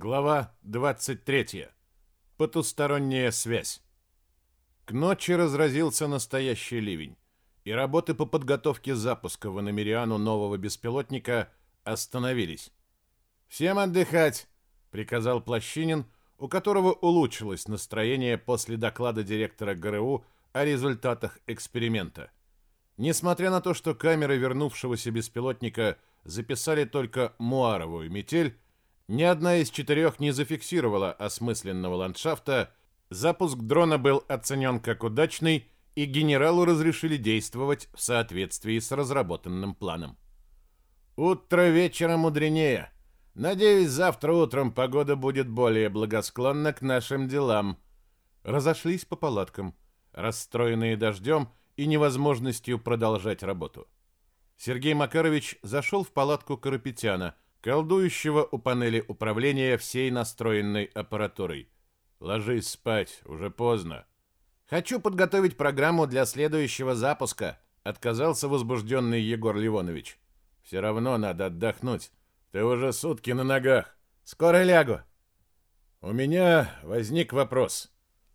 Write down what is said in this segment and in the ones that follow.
Глава 23. Потусторонняя связь. К ночи разразился настоящий ливень, и работы по подготовке запуска в Аномериану нового беспилотника остановились. «Всем отдыхать!» — приказал Плащинин, у которого улучшилось настроение после доклада директора ГРУ о результатах эксперимента. Несмотря на то, что камеры вернувшегося беспилотника записали только муаровую метель, ни одна из четырех не зафиксировала осмысленного ландшафта, запуск дрона был оценен как удачный, и генералу разрешили действовать в соответствии с разработанным планом. «Утро вечера мудренее. Надеюсь, завтра утром погода будет более благосклонна к нашим делам». Разошлись по палаткам, расстроенные дождем и невозможностью продолжать работу. Сергей Макарович зашел в палатку Карапетяна – колдующего у панели управления всей настроенной аппаратурой. Ложись спать, уже поздно. Хочу подготовить программу для следующего запуска, отказался возбужденный Егор Ливонович. Все равно надо отдохнуть. Ты уже сутки на ногах. Скоро лягу. У меня возник вопрос.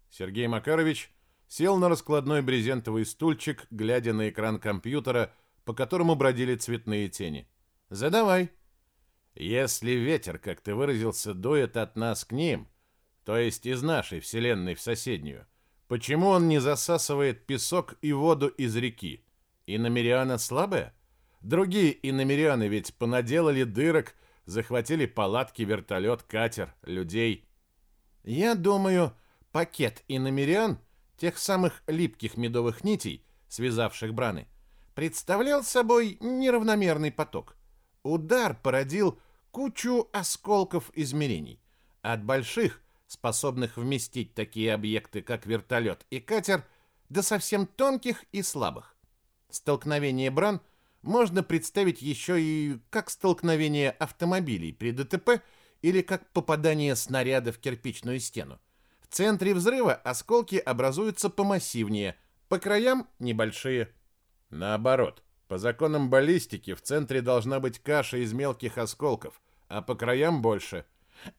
Сергей Макарович сел на раскладной брезентовый стульчик, глядя на экран компьютера, по которому бродили цветные тени. Задавай. Если ветер, как ты выразился, дует от нас к ним, то есть из нашей вселенной в соседнюю, почему он не засасывает песок и воду из реки? Иномериана слабая? Другие иномерианы ведь понаделали дырок, захватили палатки, вертолет, катер, людей. Я думаю, пакет иномериан, тех самых липких медовых нитей, связавших браны, представлял собой неравномерный поток. Удар породил кучу осколков измерений. От больших, способных вместить такие объекты, как вертолет и катер, до совсем тонких и слабых. Столкновение бран можно представить еще и как столкновение автомобилей при ДТП или как попадание снаряда в кирпичную стену. В центре взрыва осколки образуются помассивнее, по краям небольшие. Наоборот, по законам баллистики в центре должна быть каша из мелких осколков, а по краям больше.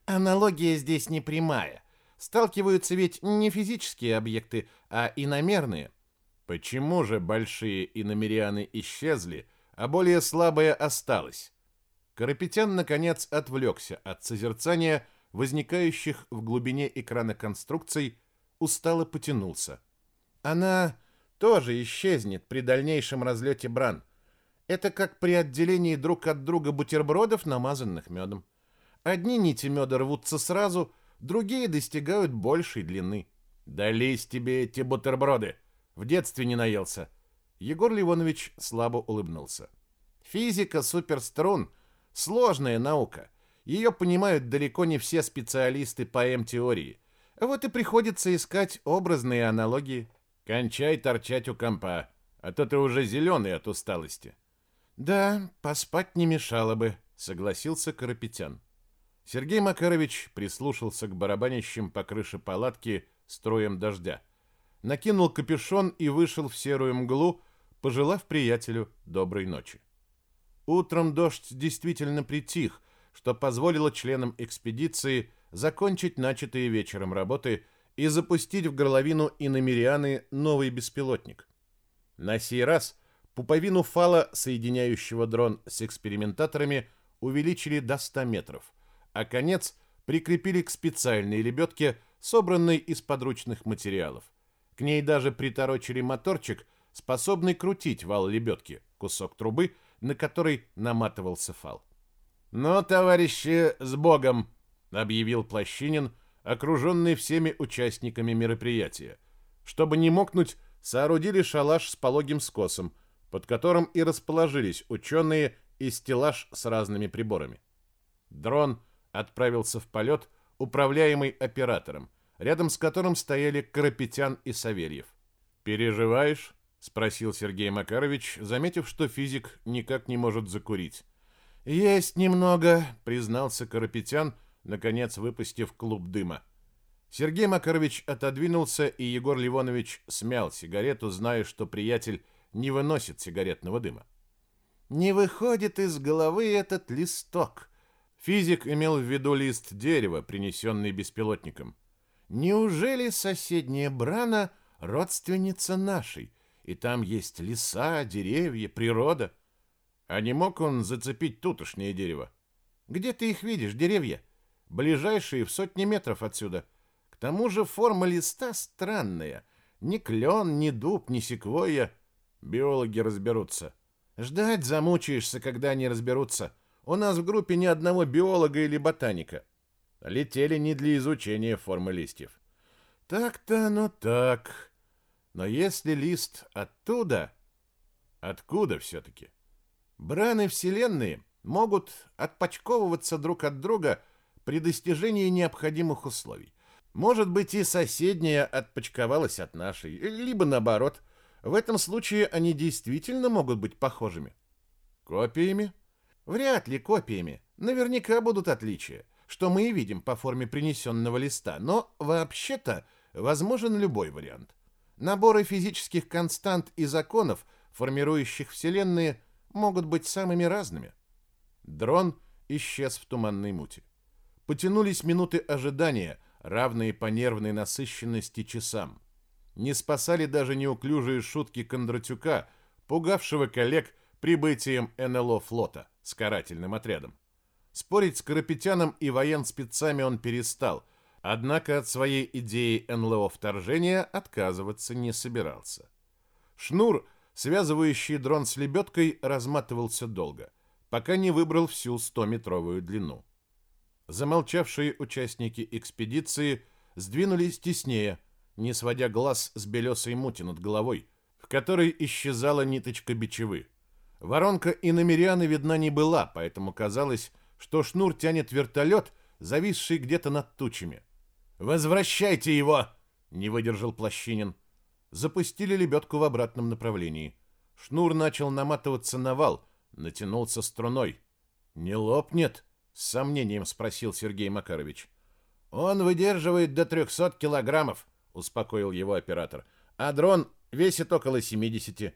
Аналогия здесь не прямая. Сталкиваются ведь не физические объекты, а иномерные. Почему же большие иномерианы исчезли, а более слабые осталось? Карапетян, наконец, отвлекся от созерцания возникающих в глубине экрана конструкций, устало потянулся. Она тоже исчезнет при дальнейшем разлете бран. Это как при отделении друг от друга бутербродов, намазанных медом. Одни нити меда рвутся сразу, другие достигают большей длины. Дались тебе эти бутерброды. В детстве не наелся. Егор Ливонович слабо улыбнулся. Физика суперструн — сложная наука. Ее понимают далеко не все специалисты по М-теории. Вот и приходится искать образные аналогии. Кончай торчать у компа, а то ты уже зеленый от усталости. Да, поспать не мешало бы, согласился Карапетян. Сергей Макарович прислушался к барабанящим по крыше палатки строем дождя. Накинул капюшон и вышел в серую мглу, пожелав приятелю доброй ночи. Утром дождь действительно притих, что позволило членам экспедиции закончить начатые вечером работы и запустить в горловину иномерианы новый беспилотник. На сей раз пуповину фала, соединяющего дрон с экспериментаторами, увеличили до 100 метров, а конец прикрепили к специальной лебедке, собранной из подручных материалов. К ней даже приторочили моторчик, способный крутить вал лебедки, кусок трубы, на который наматывался фал. «Ну, товарищи, с Богом!» — объявил Плащинин — окруженный всеми участниками мероприятия. Чтобы не мокнуть, соорудили шалаш с пологим скосом, под которым и расположились ученые и стеллаж с разными приборами. Дрон отправился в полет, управляемый оператором, рядом с которым стояли Карапетян и Савельев. «Переживаешь?» — спросил Сергей Макарович, заметив, что физик никак не может закурить. «Есть немного», — признался Карапетян, наконец выпустив клуб дыма. Сергей Макарович отодвинулся, и Егор Ливонович смял сигарету, зная, что приятель не выносит сигаретного дыма. «Не выходит из головы этот листок. Физик имел в виду лист дерева, принесенный беспилотником. Неужели соседняя Брана родственница нашей, и там есть леса, деревья, природа? А не мог он зацепить тутошнее дерево? Где ты их видишь, деревья? Ближайшие в сотни метров отсюда. К тому же форма листа странная. Ни клен, ни дуб, ни секвойя. Биологи разберутся. Ждать замучаешься, когда они разберутся. У нас в группе ни одного биолога или ботаника. Летели не для изучения формы листьев. Так-то оно так. Но если лист оттуда... Откуда все-таки? Браны Вселенной могут отпочковываться друг от друга при достижении необходимых условий. Может быть, и соседняя отпочковалась от нашей, либо наоборот. В этом случае они действительно могут быть похожими. Копиями? Вряд ли копиями. Наверняка будут отличия, что мы и видим по форме принесенного листа. Но вообще-то возможен любой вариант. Наборы физических констант и законов, формирующих Вселенные, могут быть самыми разными. Дрон исчез в туманной мути. Потянулись минуты ожидания, равные по нервной насыщенности часам. Не спасали даже неуклюжие шутки Кондратюка, пугавшего коллег прибытием НЛО флота с карательным отрядом. Спорить с Карапетяном и военспецами он перестал, однако от своей идеи НЛО вторжения отказываться не собирался. Шнур, связывающий дрон с лебедкой, разматывался долго, пока не выбрал всю 100-метровую длину. Замолчавшие участники экспедиции сдвинулись теснее, не сводя глаз с белесой мути над головой, в которой исчезала ниточка бичевы. Воронка и намеряны видна не была, поэтому казалось, что шнур тянет вертолет, зависший где-то над тучами. «Возвращайте его!» — не выдержал Плащинин. Запустили лебедку в обратном направлении. Шнур начал наматываться на вал, натянулся струной. «Не лопнет?» — с сомнением спросил Сергей Макарович. «Он выдерживает до 300 килограммов», — успокоил его оператор. «А дрон весит около 70.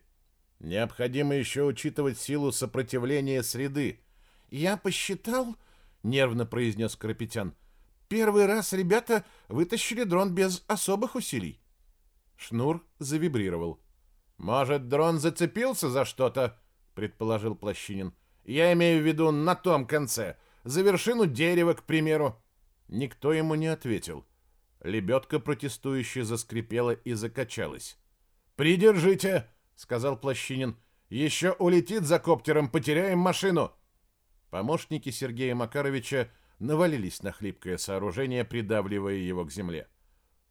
Необходимо еще учитывать силу сопротивления среды». «Я посчитал», — нервно произнес Карапетян, — «первый раз ребята вытащили дрон без особых усилий». Шнур завибрировал. «Может, дрон зацепился за что-то?» — предположил Плащинин. «Я имею в виду на том конце, за вершину дерева, к примеру». Никто ему не ответил. Лебедка протестующе заскрипела и закачалась. «Придержите!» — сказал Плащинин. «Еще улетит за коптером, потеряем машину!» Помощники Сергея Макаровича навалились на хлипкое сооружение, придавливая его к земле.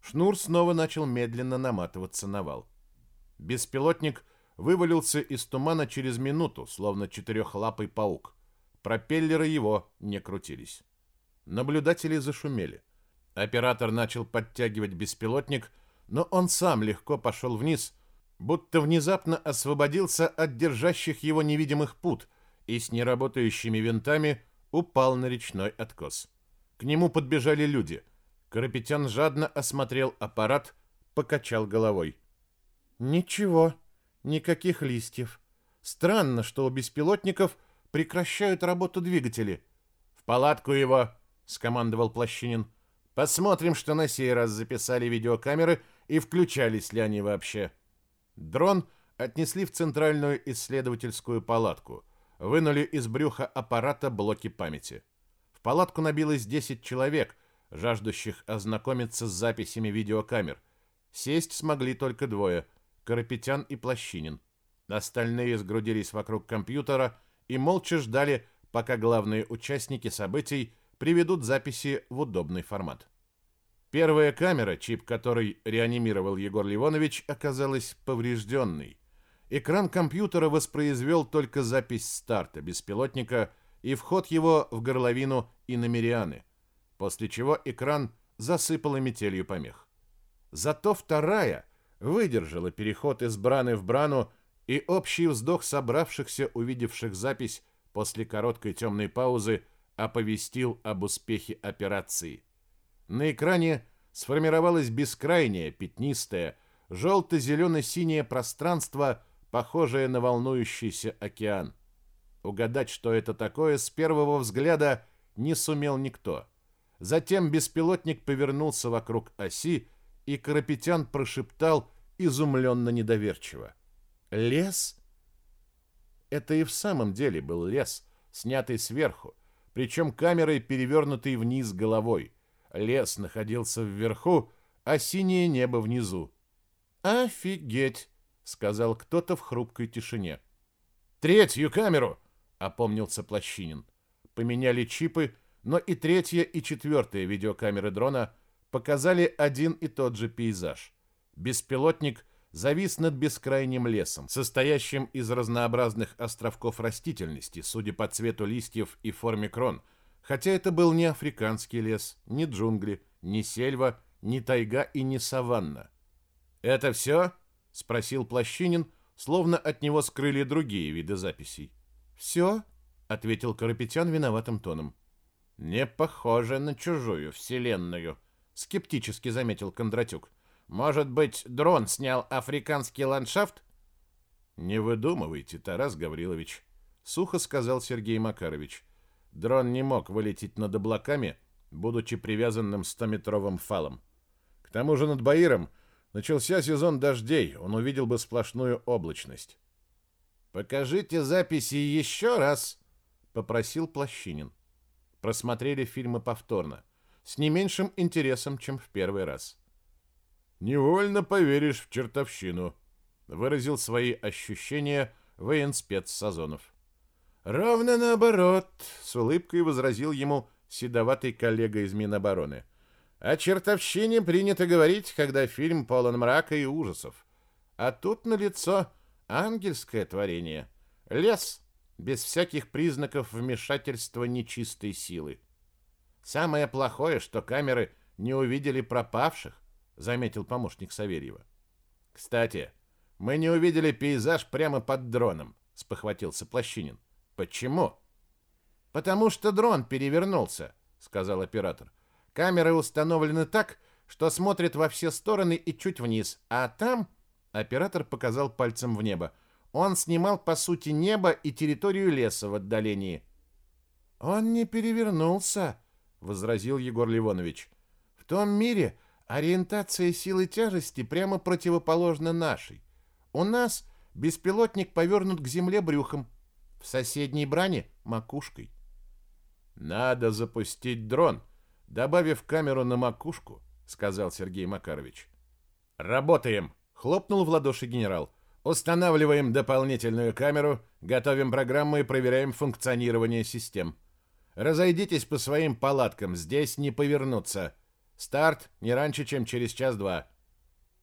Шнур снова начал медленно наматываться на вал. Беспилотник вывалился из тумана через минуту, словно четырехлапый паук. Пропеллеры его не крутились. Наблюдатели зашумели. Оператор начал подтягивать беспилотник, но он сам легко пошел вниз, будто внезапно освободился от держащих его невидимых пут и с неработающими винтами упал на речной откос. К нему подбежали люди. Карапетян жадно осмотрел аппарат, покачал головой. Ничего, никаких листьев. Странно, что у беспилотников прекращают работу двигатели. В палатку его, скомандовал Плащинин. Посмотрим, что на сей раз записали видеокамеры и включались ли они вообще. Дрон отнесли в центральную исследовательскую палатку. Вынули из брюха аппарата блоки памяти. В палатку набилось 10 человек, жаждущих ознакомиться с записями видеокамер. Сесть смогли только двое – Карапетян и Плащинин. Остальные сгрудились вокруг компьютера и молча ждали, пока главные участники событий приведут записи в удобный формат. Первая камера, чип которой реанимировал Егор Ливонович, оказалась поврежденной. Экран компьютера воспроизвел только запись старта беспилотника и вход его в горловину иномерианы, после чего экран засыпало метелью помех. Зато вторая — выдержала переход из браны в брану и общий вздох собравшихся, увидевших запись после короткой темной паузы, оповестил об успехе операции. На экране сформировалось бескрайнее, пятнистое, желто-зелено-синее пространство, похожее на волнующийся океан. Угадать, что это такое, с первого взгляда не сумел никто. Затем беспилотник повернулся вокруг оси, и Карапетян прошептал изумленно недоверчиво. «Лес?» Это и в самом деле был лес, снятый сверху, причем камерой перевернутый вниз головой. Лес находился вверху, а синее небо внизу. «Офигеть!» — сказал кто-то в хрупкой тишине. «Третью камеру!» — опомнился Плащинин. Поменяли чипы, но и третья, и четвертая видеокамеры дрона показали один и тот же пейзаж. Беспилотник завис над бескрайним лесом, состоящим из разнообразных островков растительности, судя по цвету листьев и форме крон, хотя это был не африканский лес, не джунгли, не сельва, не тайга и не саванна. «Это все?» — спросил Плащинин, словно от него скрыли другие виды записей. «Все?» — ответил Карапетян виноватым тоном. «Не похоже на чужую вселенную», — скептически заметил Кондратюк. «Может быть, дрон снял африканский ландшафт?» «Не выдумывайте, Тарас Гаврилович», — сухо сказал Сергей Макарович. «Дрон не мог вылететь над облаками, будучи привязанным стометровым фалом. К тому же над Баиром начался сезон дождей, он увидел бы сплошную облачность». «Покажите записи еще раз», — попросил Плащинин. Просмотрели фильмы повторно, с не меньшим интересом, чем в первый раз. «Невольно поверишь в чертовщину», — выразил свои ощущения военспец Сазонов. «Ровно наоборот», — с улыбкой возразил ему седоватый коллега из Минобороны. «О чертовщине принято говорить, когда фильм полон мрака и ужасов. А тут на лицо ангельское творение. Лес без всяких признаков вмешательства нечистой силы. Самое плохое, что камеры не увидели пропавших, заметил помощник Савельева. Кстати, мы не увидели пейзаж прямо под дроном, спохватился Плащинин. Почему? Потому что дрон перевернулся, сказал оператор. Камеры установлены так, что смотрят во все стороны и чуть вниз, а там Оператор показал пальцем в небо. Он снимал, по сути, небо и территорию леса в отдалении. «Он не перевернулся», — возразил Егор Ливонович. «В том мире ориентация силы тяжести прямо противоположна нашей. У нас беспилотник повернут к земле брюхом, в соседней бране — макушкой». «Надо запустить дрон, добавив камеру на макушку», — сказал Сергей Макарович. «Работаем!» Хлопнул в ладоши генерал. Устанавливаем дополнительную камеру, готовим программу и проверяем функционирование систем. Разойдитесь по своим палаткам, здесь не повернуться. Старт не раньше, чем через час-два.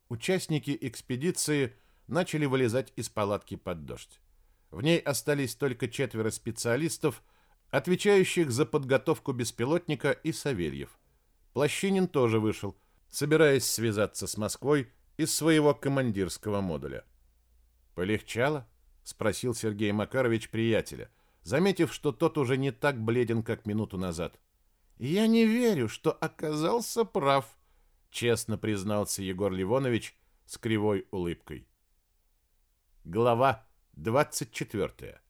Участники экспедиции начали вылезать из палатки под дождь. В ней остались только четверо специалистов, отвечающих за подготовку беспилотника и Савельев. Плащинин тоже вышел, собираясь связаться с Москвой из своего командирского модуля. «Полегчало?» — спросил Сергей Макарович приятеля, заметив, что тот уже не так бледен, как минуту назад. «Я не верю, что оказался прав», — честно признался Егор Ливонович с кривой улыбкой. Глава 24.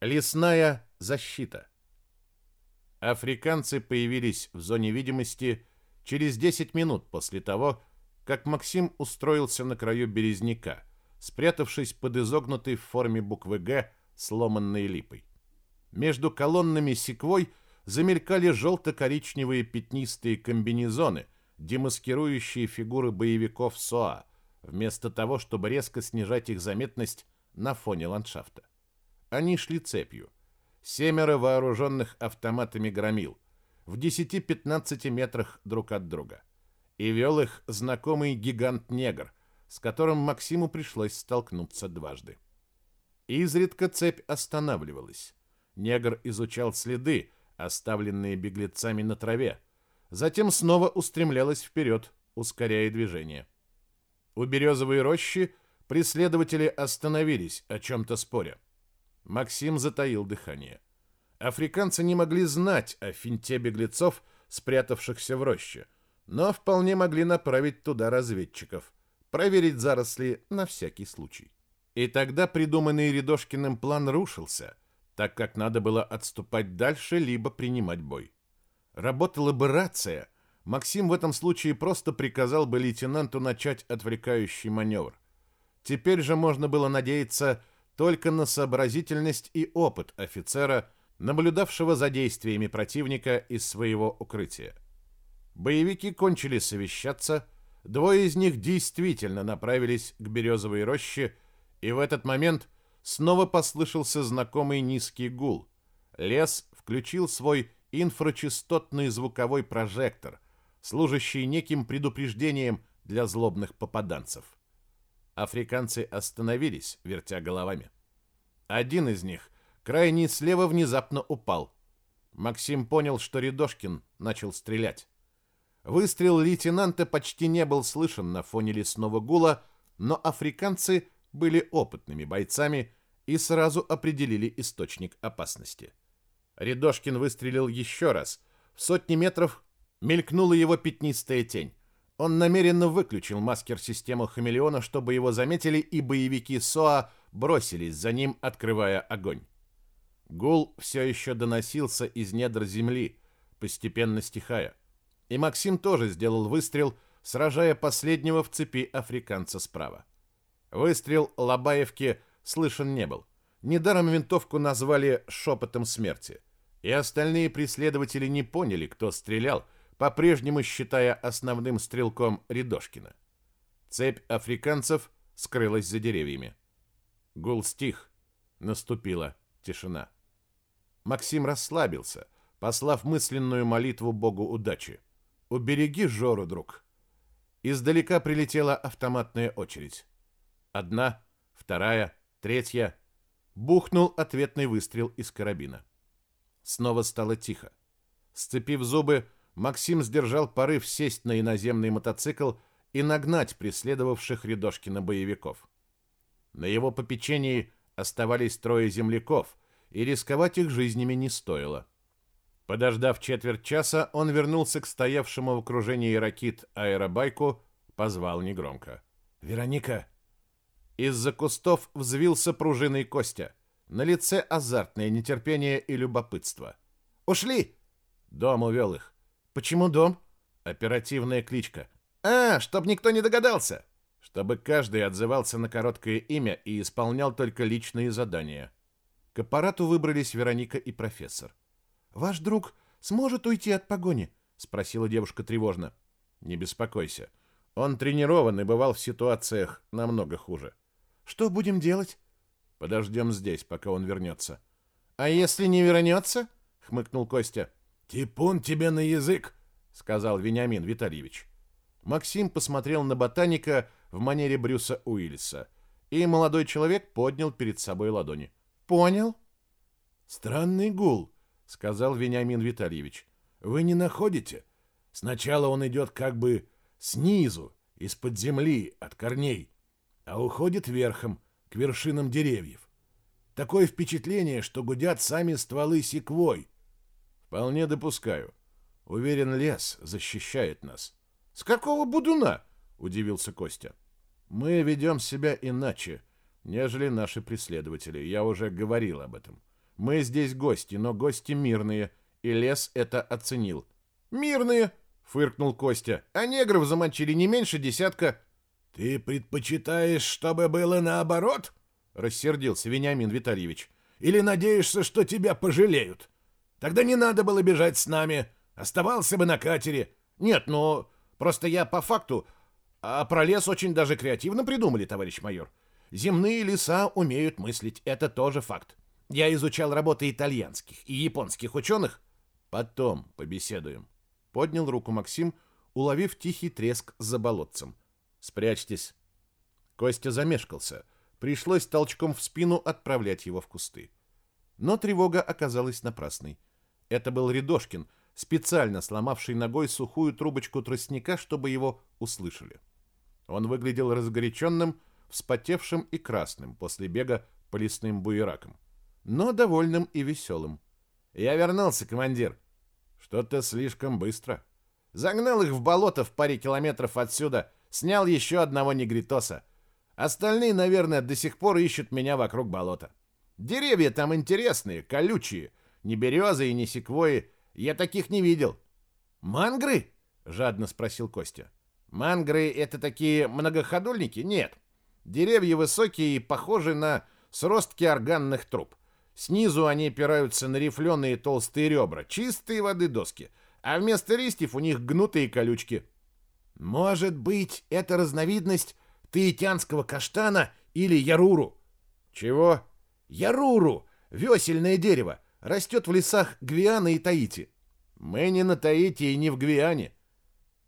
Лесная защита. Африканцы появились в зоне видимости через 10 минут после того, как Максим устроился на краю березняка, спрятавшись под изогнутой в форме буквы «Г» сломанной липой. Между колоннами секвой замелькали желто-коричневые пятнистые комбинезоны, демаскирующие фигуры боевиков СОА, вместо того, чтобы резко снижать их заметность на фоне ландшафта. Они шли цепью. Семеро вооруженных автоматами громил в 10-15 метрах друг от друга и вел их знакомый гигант-негр, с которым Максиму пришлось столкнуться дважды. Изредка цепь останавливалась. Негр изучал следы, оставленные беглецами на траве, затем снова устремлялась вперед, ускоряя движение. У березовой рощи преследователи остановились, о чем-то споря. Максим затаил дыхание. Африканцы не могли знать о финте беглецов, спрятавшихся в роще, но вполне могли направить туда разведчиков, проверить заросли на всякий случай. И тогда придуманный Рядошкиным план рушился, так как надо было отступать дальше, либо принимать бой. Работала бы рация, Максим в этом случае просто приказал бы лейтенанту начать отвлекающий маневр. Теперь же можно было надеяться только на сообразительность и опыт офицера, наблюдавшего за действиями противника из своего укрытия. Боевики кончили совещаться, двое из них действительно направились к березовой роще, и в этот момент снова послышался знакомый низкий гул. Лес включил свой инфрачастотный звуковой прожектор, служащий неким предупреждением для злобных попаданцев. Африканцы остановились, вертя головами. Один из них, крайний слева, внезапно упал. Максим понял, что Рядошкин начал стрелять. Выстрел лейтенанта почти не был слышен на фоне лесного гула, но африканцы были опытными бойцами и сразу определили источник опасности. Рядошкин выстрелил еще раз. В сотни метров мелькнула его пятнистая тень. Он намеренно выключил маскер-систему хамелеона, чтобы его заметили, и боевики СОА бросились за ним, открывая огонь. Гул все еще доносился из недр земли, постепенно стихая и Максим тоже сделал выстрел, сражая последнего в цепи африканца справа. Выстрел Лобаевки слышен не был. Недаром винтовку назвали «шепотом смерти», и остальные преследователи не поняли, кто стрелял, по-прежнему считая основным стрелком Рядошкина. Цепь африканцев скрылась за деревьями. Гул стих. Наступила тишина. Максим расслабился, послав мысленную молитву Богу удачи. Убереги Жору, друг. Издалека прилетела автоматная очередь. Одна, вторая, третья. Бухнул ответный выстрел из карабина. Снова стало тихо. Сцепив зубы, Максим сдержал порыв сесть на иноземный мотоцикл и нагнать преследовавших Рядошкина боевиков. На его попечении оставались трое земляков, и рисковать их жизнями не стоило. Подождав четверть часа, он вернулся к стоявшему в окружении ракит аэробайку, позвал негромко. «Вероника!» Из-за кустов взвился пружиной Костя. На лице азартное нетерпение и любопытство. «Ушли!» Дом увел их. «Почему дом?» Оперативная кличка. «А, чтоб никто не догадался!» Чтобы каждый отзывался на короткое имя и исполнял только личные задания. К аппарату выбрались Вероника и профессор. «Ваш друг сможет уйти от погони?» — спросила девушка тревожно. «Не беспокойся. Он тренирован и бывал в ситуациях намного хуже». «Что будем делать?» «Подождем здесь, пока он вернется». «А если не вернется?» — хмыкнул Костя. «Типун тебе на язык!» — сказал Вениамин Витальевич. Максим посмотрел на ботаника в манере Брюса Уиллиса, и молодой человек поднял перед собой ладони. «Понял?» «Странный гул», — сказал Вениамин Витальевич. «Вы не находите? Сначала он идет как бы снизу, из-под земли, от корней, а уходит верхом, к вершинам деревьев. Такое впечатление, что гудят сами стволы секвой». «Вполне допускаю. Уверен, лес защищает нас». «С какого будуна?» — удивился Костя. «Мы ведем себя иначе, нежели наши преследователи. Я уже говорил об этом». Мы здесь гости, но гости мирные, и лес это оценил. Мирные, фыркнул Костя. А негров замочили не меньше десятка. Ты предпочитаешь, чтобы было наоборот? рассердился Вениамин Витальевич. Или надеешься, что тебя пожалеют? Тогда не надо было бежать с нами, оставался бы на катере. Нет, но просто я по факту, а про лес очень даже креативно придумали, товарищ майор. Земные леса умеют мыслить, это тоже факт. Я изучал работы итальянских и японских ученых. Потом побеседуем. Поднял руку Максим, уловив тихий треск за болотцем. Спрячьтесь. Костя замешкался. Пришлось толчком в спину отправлять его в кусты. Но тревога оказалась напрасной. Это был Рядошкин, специально сломавший ногой сухую трубочку тростника, чтобы его услышали. Он выглядел разгоряченным, вспотевшим и красным после бега по лесным буеракам но довольным и веселым. «Я вернулся, командир». «Что-то слишком быстро». «Загнал их в болото в паре километров отсюда, снял еще одного негритоса. Остальные, наверное, до сих пор ищут меня вокруг болота. Деревья там интересные, колючие, ни березы и ни секвои. Я таких не видел. «Мангры?» — жадно спросил Костя. «Мангры — это такие многоходульники? Нет. Деревья высокие и похожи на сростки органных труб. Снизу они опираются на рифленые толстые ребра, чистые воды доски, а вместо листьев у них гнутые колючки. Может быть, это разновидность таитянского каштана или яруру? Чего? Яруру, весельное дерево, растет в лесах Гвиана и Таити. Мы не на Таити и не в Гвиане.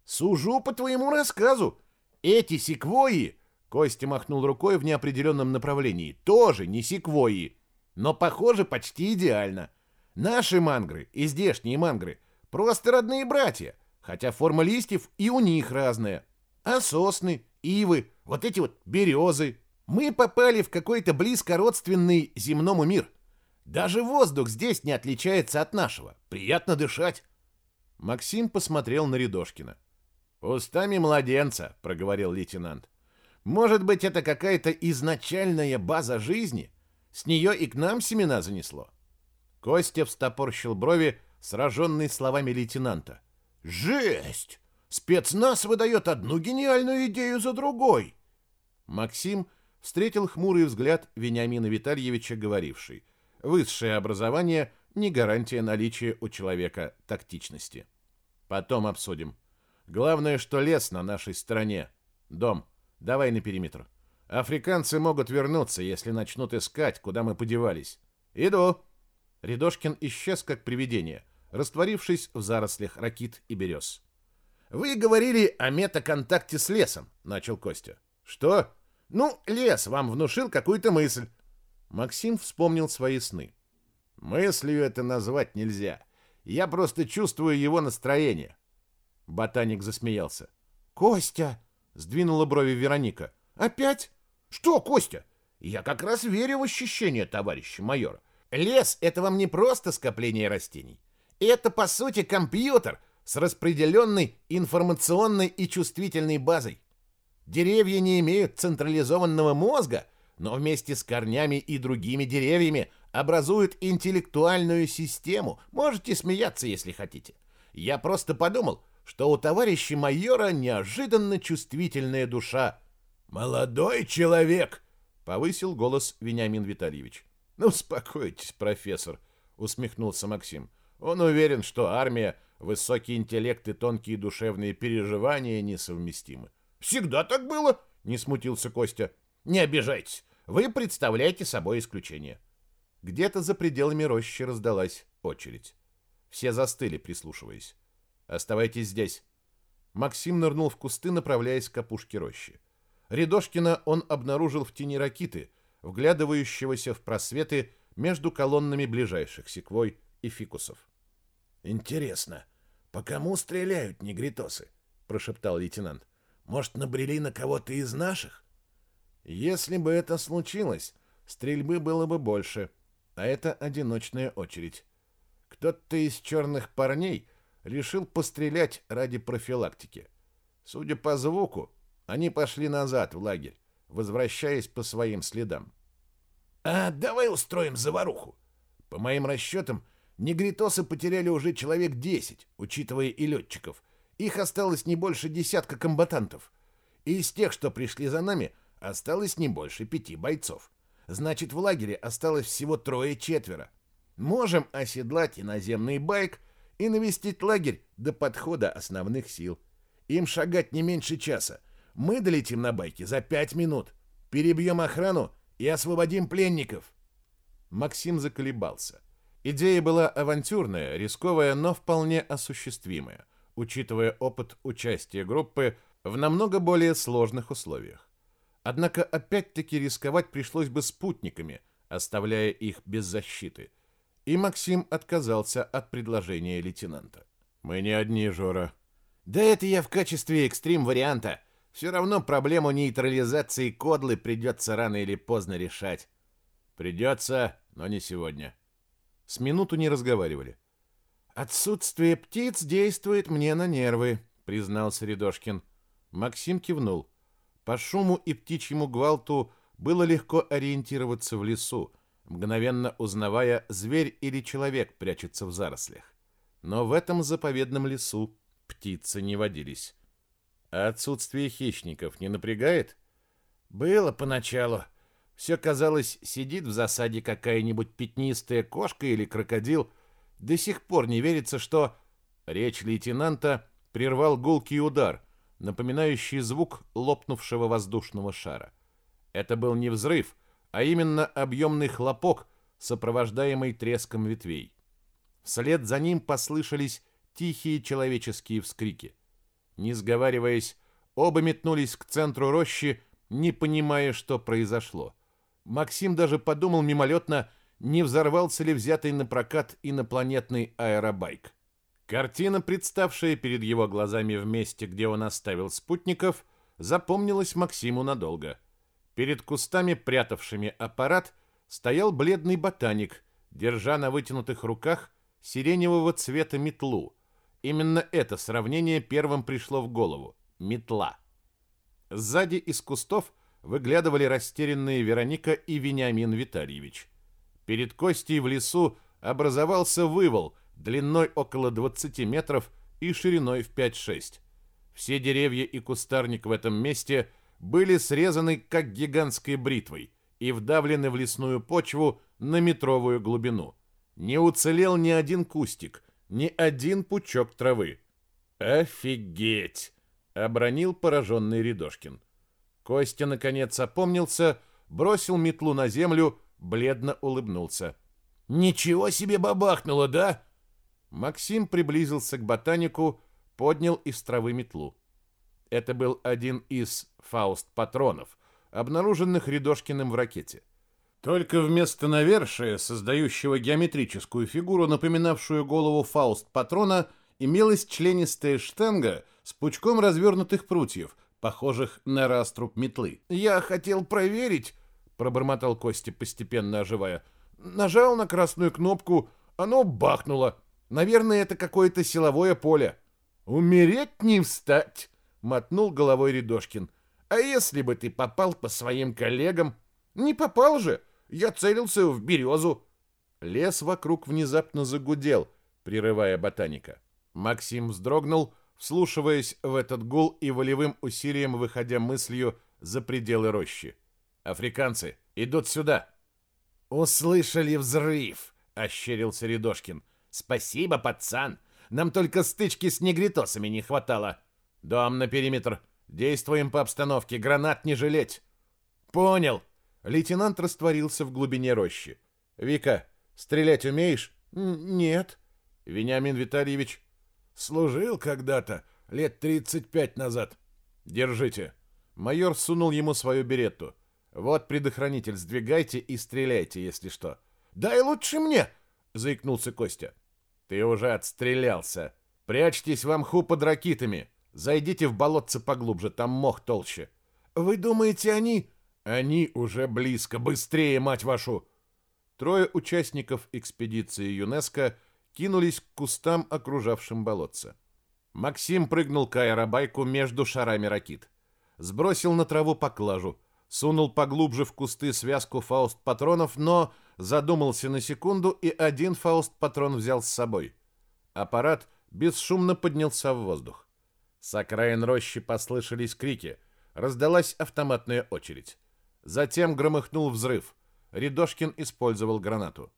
Сужу по твоему рассказу. Эти секвойи, Костя махнул рукой в неопределенном направлении, тоже не секвойи, но похожи почти идеально. Наши мангры и здешние мангры просто родные братья, хотя форма листьев и у них разная. А сосны, ивы, вот эти вот березы. Мы попали в какой-то близко родственный земному мир. Даже воздух здесь не отличается от нашего. Приятно дышать. Максим посмотрел на Рядошкина. «Устами младенца», — проговорил лейтенант. «Может быть, это какая-то изначальная база жизни? С нее и к нам семена занесло?» Костя встопорщил брови, сраженный словами лейтенанта. «Жесть! Спецназ выдает одну гениальную идею за другой!» Максим встретил хмурый взгляд Вениамина Витальевича, говоривший — Высшее образование не гарантия наличия у человека тактичности. Потом обсудим. Главное, что лес на нашей стороне. Дом, давай на периметр. Африканцы могут вернуться, если начнут искать, куда мы подевались. Иду. Рядошкин исчез как привидение, растворившись в зарослях ракит и берез. Вы говорили о метаконтакте с лесом, начал Костя. Что? Ну, лес вам внушил какую-то мысль. Максим вспомнил свои сны. Мыслью это назвать нельзя. Я просто чувствую его настроение. Ботаник засмеялся. Костя, сдвинула брови Вероника. Опять? Что, Костя? Я как раз верю в ощущение товарища майора. Лес это вам не просто скопление растений. Это по сути компьютер с распределенной информационной и чувствительной базой. Деревья не имеют централизованного мозга, но вместе с корнями и другими деревьями образуют интеллектуальную систему. Можете смеяться, если хотите. Я просто подумал, что у товарища майора неожиданно чувствительная душа. «Молодой человек!» — повысил голос Вениамин Витальевич. «Ну, успокойтесь, профессор», — усмехнулся Максим. «Он уверен, что армия, высокий интеллект и тонкие душевные переживания несовместимы». «Всегда так было?» — не смутился Костя. «Не обижайтесь. Вы представляете собой исключение. Где-то за пределами рощи раздалась очередь. Все застыли, прислушиваясь. «Оставайтесь здесь». Максим нырнул в кусты, направляясь к опушке рощи. Рядошкина он обнаружил в тени ракиты, вглядывающегося в просветы между колоннами ближайших секвой и фикусов. «Интересно, по кому стреляют негритосы?» — прошептал лейтенант. «Может, набрели на кого-то из наших?» Если бы это случилось, стрельбы было бы больше, а это одиночная очередь. Кто-то из черных парней решил пострелять ради профилактики. Судя по звуку, они пошли назад в лагерь, возвращаясь по своим следам. «А давай устроим заваруху. По моим расчетам, негритосы потеряли уже человек 10, учитывая и летчиков. Их осталось не больше десятка комбатантов. И из тех, что пришли за нами, — Осталось не больше пяти бойцов. Значит, в лагере осталось всего трое-четверо. Можем оседлать иноземный байк и навестить лагерь до подхода основных сил. Им шагать не меньше часа. Мы долетим на байке за пять минут. Перебьем охрану и освободим пленников. Максим заколебался. Идея была авантюрная, рисковая, но вполне осуществимая, учитывая опыт участия группы в намного более сложных условиях. Однако опять-таки рисковать пришлось бы спутниками, оставляя их без защиты. И Максим отказался от предложения лейтенанта. «Мы не одни, Жора». «Да это я в качестве экстрим-варианта. Все равно проблему нейтрализации кодлы придется рано или поздно решать». «Придется, но не сегодня». С минуту не разговаривали. «Отсутствие птиц действует мне на нервы», — признался Рядошкин. Максим кивнул. По шуму и птичьему гвалту было легко ориентироваться в лесу, мгновенно узнавая, зверь или человек прячется в зарослях. Но в этом заповедном лесу птицы не водились. А отсутствие хищников не напрягает? Было поначалу. Все казалось, сидит в засаде какая-нибудь пятнистая кошка или крокодил. До сих пор не верится, что... Речь лейтенанта прервал гулкий удар, напоминающий звук лопнувшего воздушного шара. Это был не взрыв, а именно объемный хлопок, сопровождаемый треском ветвей. Вслед за ним послышались тихие человеческие вскрики. Не сговариваясь, оба метнулись к центру рощи, не понимая, что произошло. Максим даже подумал мимолетно, не взорвался ли взятый на прокат инопланетный аэробайк. Картина, представшая перед его глазами в месте, где он оставил спутников, запомнилась Максиму надолго. Перед кустами, прятавшими аппарат, стоял бледный ботаник, держа на вытянутых руках сиреневого цвета метлу. Именно это сравнение первым пришло в голову. Метла. Сзади из кустов выглядывали растерянные Вероника и Вениамин Витальевич. Перед Костей в лесу образовался вывол длиной около 20 метров и шириной в 5-6. Все деревья и кустарник в этом месте были срезаны как гигантской бритвой и вдавлены в лесную почву на метровую глубину. Не уцелел ни один кустик, ни один пучок травы. «Офигеть!» — обронил пораженный Рядошкин. Костя, наконец, опомнился, бросил метлу на землю, бледно улыбнулся. «Ничего себе бабахнуло, да?» Максим приблизился к ботанику, поднял из травы метлу. Это был один из фауст-патронов, обнаруженных Рядошкиным в ракете. Только вместо навершия, создающего геометрическую фигуру, напоминавшую голову фауст-патрона, имелась членистая штанга с пучком развернутых прутьев, похожих на раструб метлы. «Я хотел проверить», — пробормотал Костя, постепенно оживая. «Нажал на красную кнопку, оно бахнуло. Наверное, это какое-то силовое поле». «Умереть не встать», — мотнул головой Рядошкин. «А если бы ты попал по своим коллегам?» «Не попал же! Я целился в березу!» Лес вокруг внезапно загудел, прерывая ботаника. Максим вздрогнул, вслушиваясь в этот гул и волевым усилием выходя мыслью за пределы рощи. «Африканцы идут сюда!» «Услышали взрыв!» — ощерился Рядошкин. «Спасибо, пацан! Нам только стычки с негритосами не хватало. Дом на периметр. Действуем по обстановке, гранат не жалеть!» «Понял!» Лейтенант растворился в глубине рощи. «Вика, стрелять умеешь?» «Нет». «Вениамин Витальевич?» Служил когда-то, лет 35 назад. Держите. Майор сунул ему свою беретту. Вот предохранитель, сдвигайте и стреляйте, если что. Дай лучше мне, заикнулся Костя. Ты уже отстрелялся. Прячьтесь в мху под ракитами. Зайдите в болотце поглубже, там мох толще. Вы думаете, они... Они уже близко. Быстрее, мать вашу! Трое участников экспедиции ЮНЕСКО кинулись к кустам, окружавшим болотце. Максим прыгнул к аэробайку между шарами ракит. Сбросил на траву поклажу, сунул поглубже в кусты связку фауст-патронов, но задумался на секунду, и один фауст-патрон взял с собой. Аппарат бесшумно поднялся в воздух. С окраин рощи послышались крики. Раздалась автоматная очередь. Затем громыхнул взрыв. Рядошкин использовал гранату.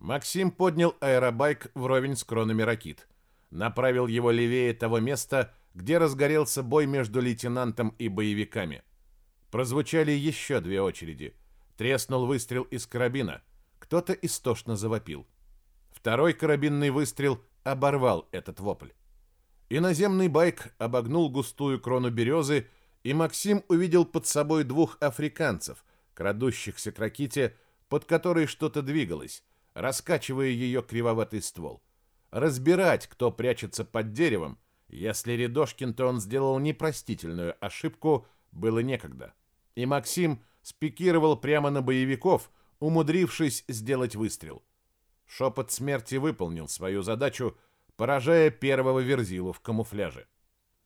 Максим поднял аэробайк вровень с кронами ракит. Направил его левее того места, где разгорелся бой между лейтенантом и боевиками. Прозвучали еще две очереди. Треснул выстрел из карабина. Кто-то истошно завопил. Второй карабинный выстрел оборвал этот вопль. Иноземный байк обогнул густую крону березы, и Максим увидел под собой двух африканцев, крадущихся к раките, под которой что-то двигалось, раскачивая ее кривоватый ствол. Разбирать, кто прячется под деревом, если Рядошкин, то он сделал непростительную ошибку, было некогда. И Максим спикировал прямо на боевиков, умудрившись сделать выстрел. Шепот смерти выполнил свою задачу, поражая первого верзилу в камуфляже.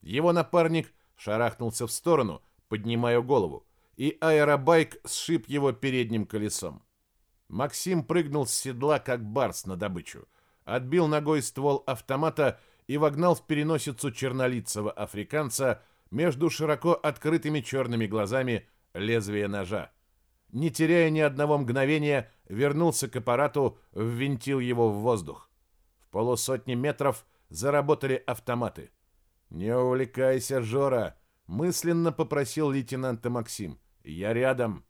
Его напарник шарахнулся в сторону, поднимая голову, и аэробайк сшиб его передним колесом. Максим прыгнул с седла, как барс на добычу, отбил ногой ствол автомата и вогнал в переносицу чернолицего африканца между широко открытыми черными глазами лезвие ножа. Не теряя ни одного мгновения, вернулся к аппарату, ввинтил его в воздух. В полусотни метров заработали автоматы. «Не увлекайся, Жора!» — мысленно попросил лейтенанта Максим. «Я рядом!»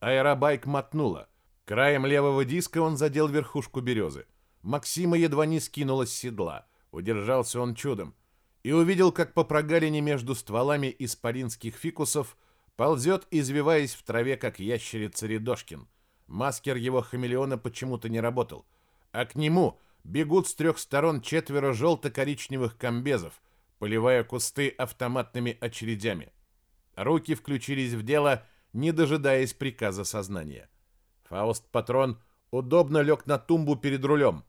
Аэробайк мотнула. Краем левого диска он задел верхушку березы. Максима едва не скинула с седла. Удержался он чудом. И увидел, как по прогалине между стволами исполинских фикусов ползет, извиваясь в траве, как ящерица Рядошкин. Маскер его хамелеона почему-то не работал. А к нему бегут с трех сторон четверо желто-коричневых комбезов, поливая кусты автоматными очередями. Руки включились в дело, не дожидаясь приказа сознания. Фауст-патрон удобно лег на тумбу перед рулем.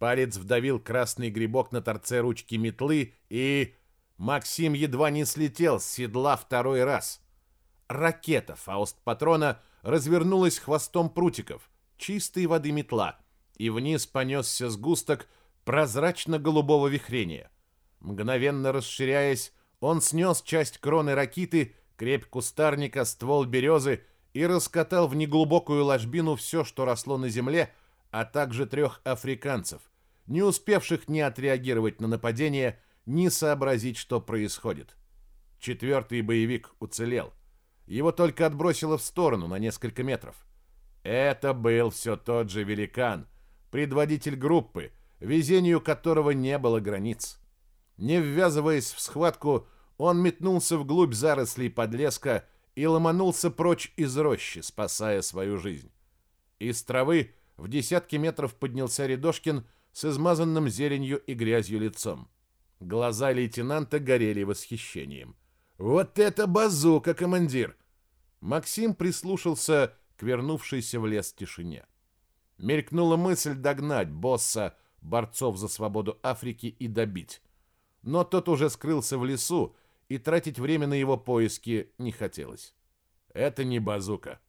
Палец вдавил красный грибок на торце ручки метлы, и... Максим едва не слетел с седла второй раз. Ракета Фауст-патрона развернулась хвостом прутиков, чистой воды метла, и вниз понесся сгусток прозрачно-голубого вихрения. Мгновенно расширяясь, он снес часть кроны ракиты, крепь кустарника, ствол березы и раскатал в неглубокую ложбину все, что росло на земле, а также трех африканцев, не успевших ни отреагировать на нападение, ни сообразить, что происходит. Четвертый боевик уцелел. Его только отбросило в сторону на несколько метров. Это был все тот же великан, предводитель группы, везению которого не было границ. Не ввязываясь в схватку, он метнулся вглубь зарослей подлеска и ломанулся прочь из рощи, спасая свою жизнь. Из травы в десятки метров поднялся Рядошкин с измазанным зеленью и грязью лицом. Глаза лейтенанта горели восхищением. «Вот это базука, командир!» Максим прислушался к вернувшейся в лес тишине. Мелькнула мысль догнать босса борцов за свободу Африки и добить. Но тот уже скрылся в лесу, и тратить время на его поиски не хотелось. Это не базука.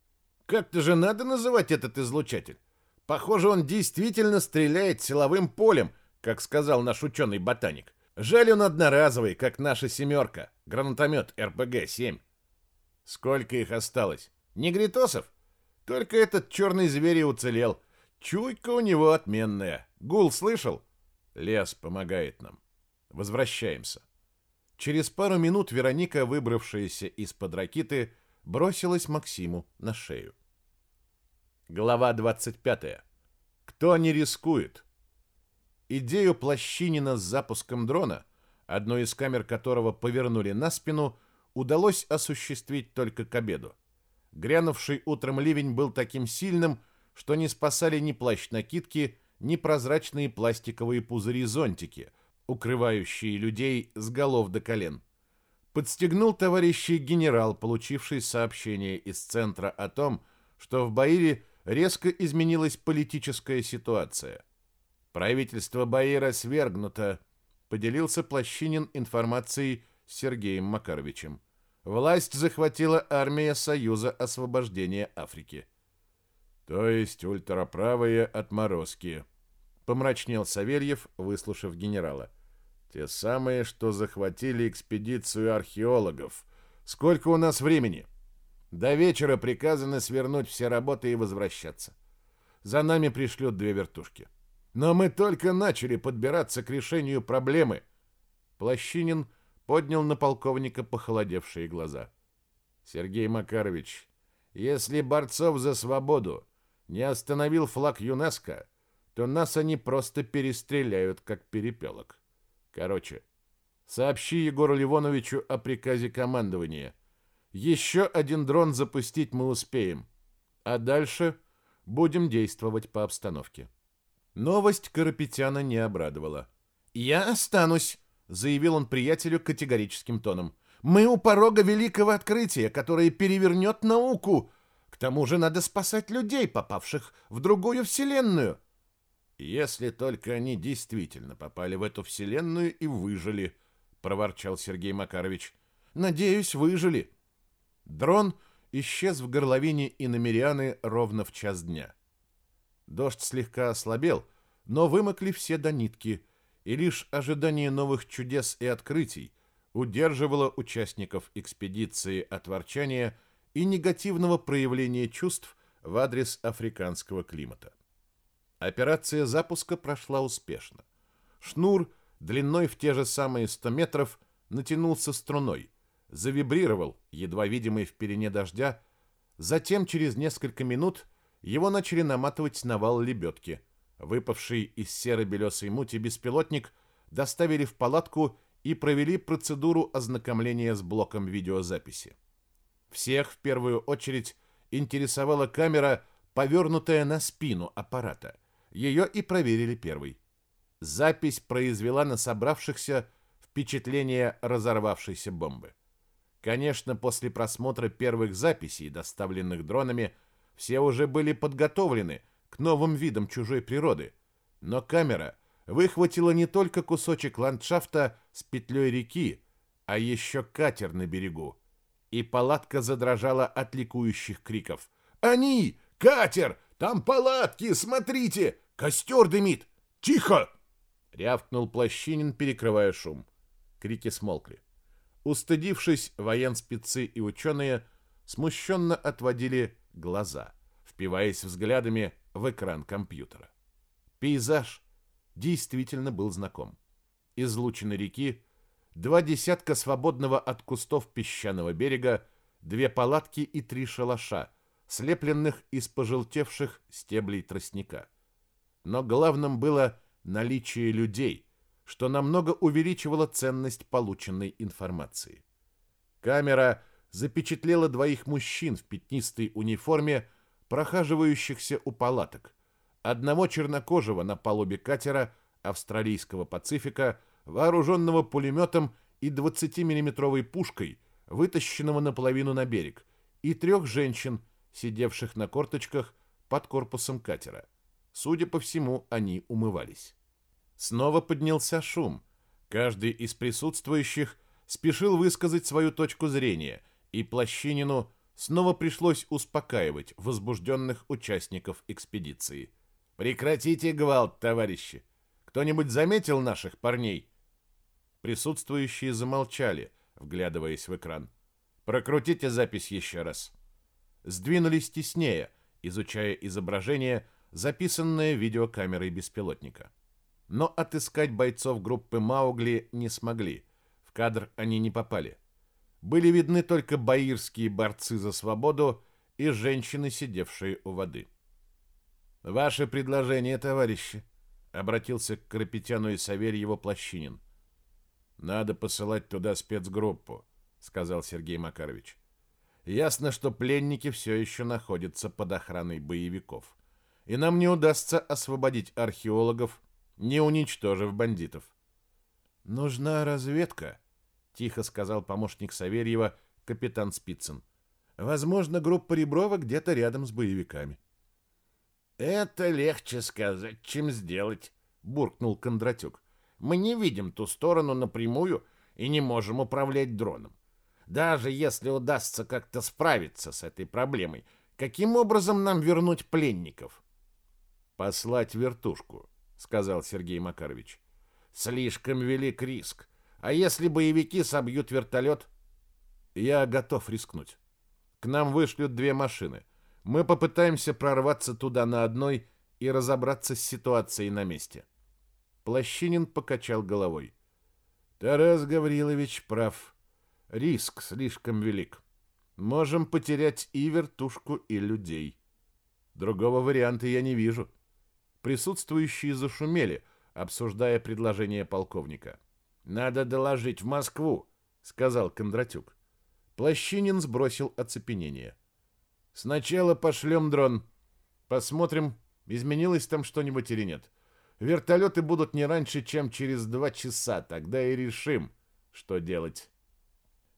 Как-то же надо называть этот излучатель. Похоже, он действительно стреляет силовым полем, как сказал наш ученый-ботаник. Жаль он одноразовый, как наша «семерка», гранатомет РПГ-7. Сколько их осталось? Негритосов? Только этот черный зверь и уцелел. Чуйка у него отменная. Гул слышал? Лес помогает нам. Возвращаемся. Через пару минут Вероника, выбравшаяся из-под ракиты, бросилась Максиму на шею. Глава 25. Кто не рискует? Идею Плащинина с запуском дрона, одной из камер которого повернули на спину, удалось осуществить только к обеду. Грянувший утром ливень был таким сильным, что не спасали ни плащ-накидки, ни прозрачные пластиковые пузыри-зонтики, укрывающие людей с голов до колен. Подстегнул товарищей генерал, получивший сообщение из центра о том, что в Баире резко изменилась политическая ситуация. Правительство Баира свергнуто, поделился Плащинин информацией с Сергеем Макаровичем. Власть захватила армия Союза освобождения Африки. То есть ультраправые отморозки, помрачнел Савельев, выслушав генерала. Те самые, что захватили экспедицию археологов. Сколько у нас времени? До вечера приказано свернуть все работы и возвращаться. За нами пришлют две вертушки. Но мы только начали подбираться к решению проблемы. Плащинин поднял на полковника похолодевшие глаза. Сергей Макарович, если борцов за свободу не остановил флаг ЮНЕСКО, то нас они просто перестреляют, как перепелок. Короче, сообщи Егору Ливоновичу о приказе командования. Еще один дрон запустить мы успеем. А дальше будем действовать по обстановке. Новость Карапетяна не обрадовала. «Я останусь», — заявил он приятелю категорическим тоном. «Мы у порога великого открытия, которое перевернет науку. К тому же надо спасать людей, попавших в другую вселенную». Если только они действительно попали в эту вселенную и выжили, проворчал Сергей Макарович. Надеюсь, выжили. Дрон исчез в горловине иномерианы ровно в час дня. Дождь слегка ослабел, но вымокли все до нитки, и лишь ожидание новых чудес и открытий удерживало участников экспедиции от ворчания и негативного проявления чувств в адрес африканского климата. Операция запуска прошла успешно. Шнур длиной в те же самые 100 метров натянулся струной, завибрировал, едва видимый в перене дождя, затем через несколько минут его начали наматывать на вал лебедки – Выпавший из серо-белесой мути беспилотник доставили в палатку и провели процедуру ознакомления с блоком видеозаписи. Всех в первую очередь интересовала камера, повернутая на спину аппарата. Ее и проверили первой. Запись произвела на собравшихся впечатление разорвавшейся бомбы. Конечно, после просмотра первых записей, доставленных дронами, все уже были подготовлены к новым видам чужой природы. Но камера выхватила не только кусочек ландшафта с петлей реки, а еще катер на берегу. И палатка задрожала от ликующих криков. «Они! Катер! Там палатки! Смотрите! Костер дымит! Тихо!» Рявкнул Плащинин, перекрывая шум. Крики смолкли. Устыдившись, военспецы и ученые смущенно отводили глаза, впиваясь взглядами в экран компьютера. Пейзаж действительно был знаком. Излучины реки, два десятка свободного от кустов песчаного берега, две палатки и три шалаша, слепленных из пожелтевших стеблей тростника. Но главным было наличие людей, что намного увеличивало ценность полученной информации. Камера запечатлела двоих мужчин в пятнистой униформе, прохаживающихся у палаток, одного чернокожего на палубе катера австралийского Пацифика, вооруженного пулеметом и 20-миллиметровой пушкой, вытащенного наполовину на берег, и трех женщин, сидевших на корточках под корпусом катера. Судя по всему, они умывались. Снова поднялся шум. Каждый из присутствующих спешил высказать свою точку зрения, и Плащинину снова пришлось успокаивать возбужденных участников экспедиции. «Прекратите гвалт, товарищи! Кто-нибудь заметил наших парней?» Присутствующие замолчали, вглядываясь в экран. «Прокрутите запись еще раз». Сдвинулись теснее, изучая изображение, записанное видеокамерой беспилотника. Но отыскать бойцов группы Маугли не смогли. В кадр они не попали были видны только баирские борцы за свободу и женщины, сидевшие у воды. «Ваше предложение, товарищи», — обратился к Карапетяну и Саверьеву Плащинин. «Надо посылать туда спецгруппу», — сказал Сергей Макарович. «Ясно, что пленники все еще находятся под охраной боевиков, и нам не удастся освободить археологов, не уничтожив бандитов». «Нужна разведка», тихо сказал помощник Саверьева, капитан Спицын. Возможно, группа Реброва где-то рядом с боевиками. Это легче сказать, чем сделать, буркнул Кондратюк. Мы не видим ту сторону напрямую и не можем управлять дроном. Даже если удастся как-то справиться с этой проблемой, каким образом нам вернуть пленников? Послать вертушку, сказал Сергей Макарович. Слишком велик риск. А если боевики собьют вертолет? Я готов рискнуть. К нам вышлют две машины. Мы попытаемся прорваться туда на одной и разобраться с ситуацией на месте. Плащинин покачал головой. Тарас Гаврилович прав. Риск слишком велик. Можем потерять и вертушку, и людей. Другого варианта я не вижу. Присутствующие зашумели, обсуждая предложение полковника. Надо доложить в Москву, сказал Кондратюк. Плащинин сбросил оцепенение. Сначала пошлем дрон. Посмотрим, изменилось там что-нибудь или нет. Вертолеты будут не раньше, чем через два часа. Тогда и решим, что делать.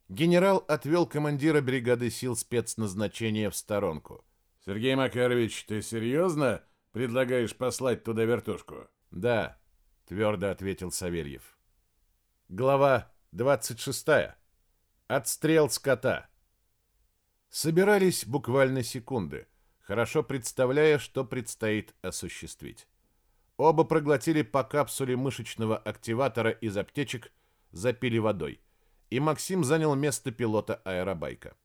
Генерал отвел командира бригады сил спецназначения в сторонку. «Сергей Макарович, ты серьезно предлагаешь послать туда вертушку?» «Да», — твердо ответил Савельев. Глава 26. Отстрел скота. Собирались буквально секунды, хорошо представляя, что предстоит осуществить. Оба проглотили по капсуле мышечного активатора из аптечек, запили водой. И Максим занял место пилота аэробайка.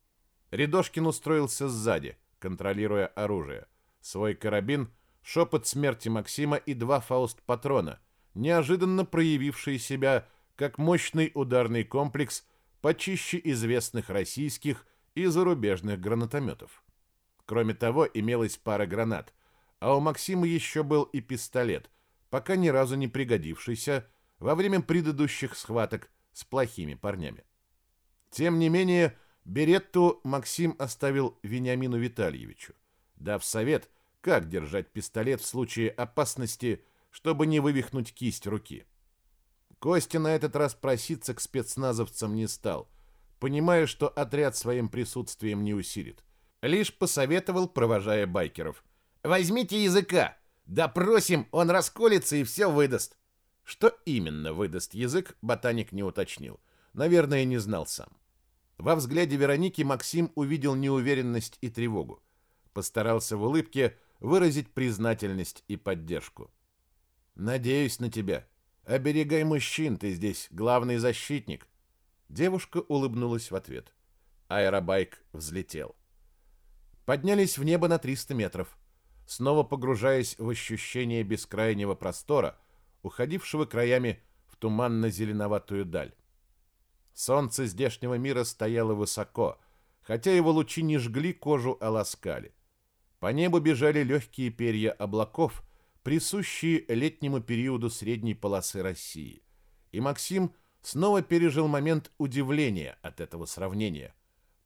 Рядошкин устроился сзади, контролируя оружие. Свой карабин, шепот смерти Максима и два фауст-патрона, неожиданно проявившие себя как мощный ударный комплекс почище известных российских и зарубежных гранатометов. Кроме того, имелась пара гранат – а у Максима еще был и пистолет, пока ни разу не пригодившийся во время предыдущих схваток с плохими парнями. Тем не менее, Беретту Максим оставил Вениамину Витальевичу, дав совет, как держать пистолет в случае опасности, чтобы не вывихнуть кисть руки. Костя на этот раз проситься к спецназовцам не стал, понимая, что отряд своим присутствием не усилит. Лишь посоветовал, провожая байкеров – Возьмите языка. Допросим, он расколется и все выдаст. Что именно выдаст язык, ботаник не уточнил. Наверное, не знал сам. Во взгляде Вероники Максим увидел неуверенность и тревогу. Постарался в улыбке выразить признательность и поддержку. «Надеюсь на тебя. Оберегай мужчин, ты здесь главный защитник». Девушка улыбнулась в ответ. Аэробайк взлетел. Поднялись в небо на 300 метров снова погружаясь в ощущение бескрайнего простора, уходившего краями в туманно-зеленоватую даль. Солнце здешнего мира стояло высоко, хотя его лучи не жгли кожу, а ласкали. По небу бежали легкие перья облаков, присущие летнему периоду средней полосы России. И Максим снова пережил момент удивления от этого сравнения.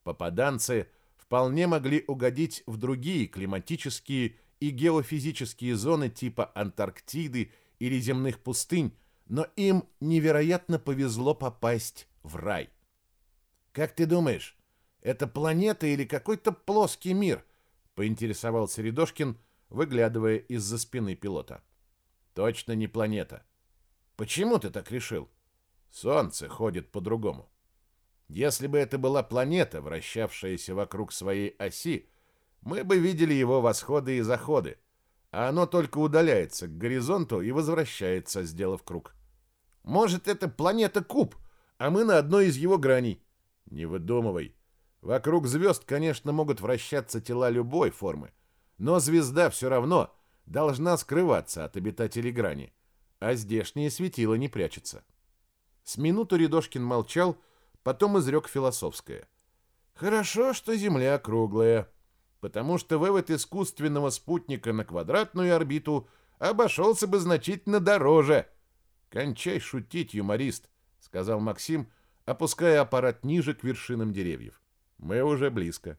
Попаданцы вполне могли угодить в другие климатические и геофизические зоны типа Антарктиды или земных пустынь, но им невероятно повезло попасть в рай. «Как ты думаешь, это планета или какой-то плоский мир?» — поинтересовался Рядошкин, выглядывая из-за спины пилота. «Точно не планета». «Почему ты так решил?» «Солнце ходит по-другому». Если бы это была планета, вращавшаяся вокруг своей оси, мы бы видели его восходы и заходы, а оно только удаляется к горизонту и возвращается, сделав круг. Может, это планета Куб, а мы на одной из его граней. Не выдумывай. Вокруг звезд, конечно, могут вращаться тела любой формы, но звезда все равно должна скрываться от обитателей грани, а здешние светила не прячутся. С минуту Рядошкин молчал, потом изрек философское. «Хорошо, что Земля круглая» потому что вывод искусственного спутника на квадратную орбиту обошелся бы значительно дороже. «Кончай шутить, юморист», — сказал Максим, опуская аппарат ниже к вершинам деревьев. «Мы уже близко».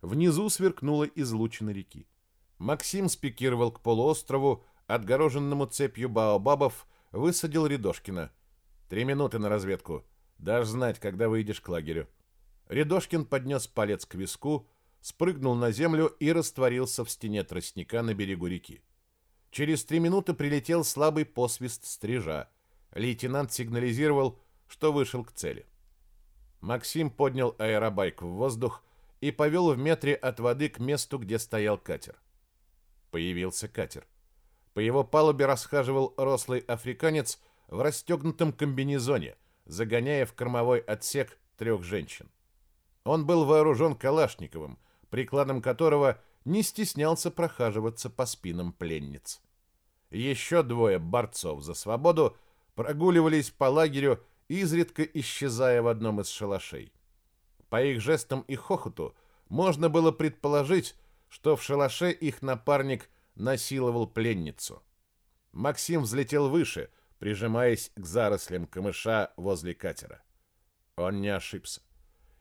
Внизу сверкнула излучина реки. Максим спикировал к полуострову, отгороженному цепью баобабов, высадил Рядошкина. «Три минуты на разведку. Дашь знать, когда выйдешь к лагерю». Рядошкин поднес палец к виску, спрыгнул на землю и растворился в стене тростника на берегу реки. Через три минуты прилетел слабый посвист стрижа. Лейтенант сигнализировал, что вышел к цели. Максим поднял аэробайк в воздух и повел в метре от воды к месту, где стоял катер. Появился катер. По его палубе расхаживал рослый африканец в расстегнутом комбинезоне, загоняя в кормовой отсек трех женщин. Он был вооружен Калашниковым, прикладом которого не стеснялся прохаживаться по спинам пленниц. Еще двое борцов за свободу прогуливались по лагерю, изредка исчезая в одном из шалашей. По их жестам и хохоту можно было предположить, что в шалаше их напарник насиловал пленницу. Максим взлетел выше, прижимаясь к зарослям камыша возле катера. Он не ошибся.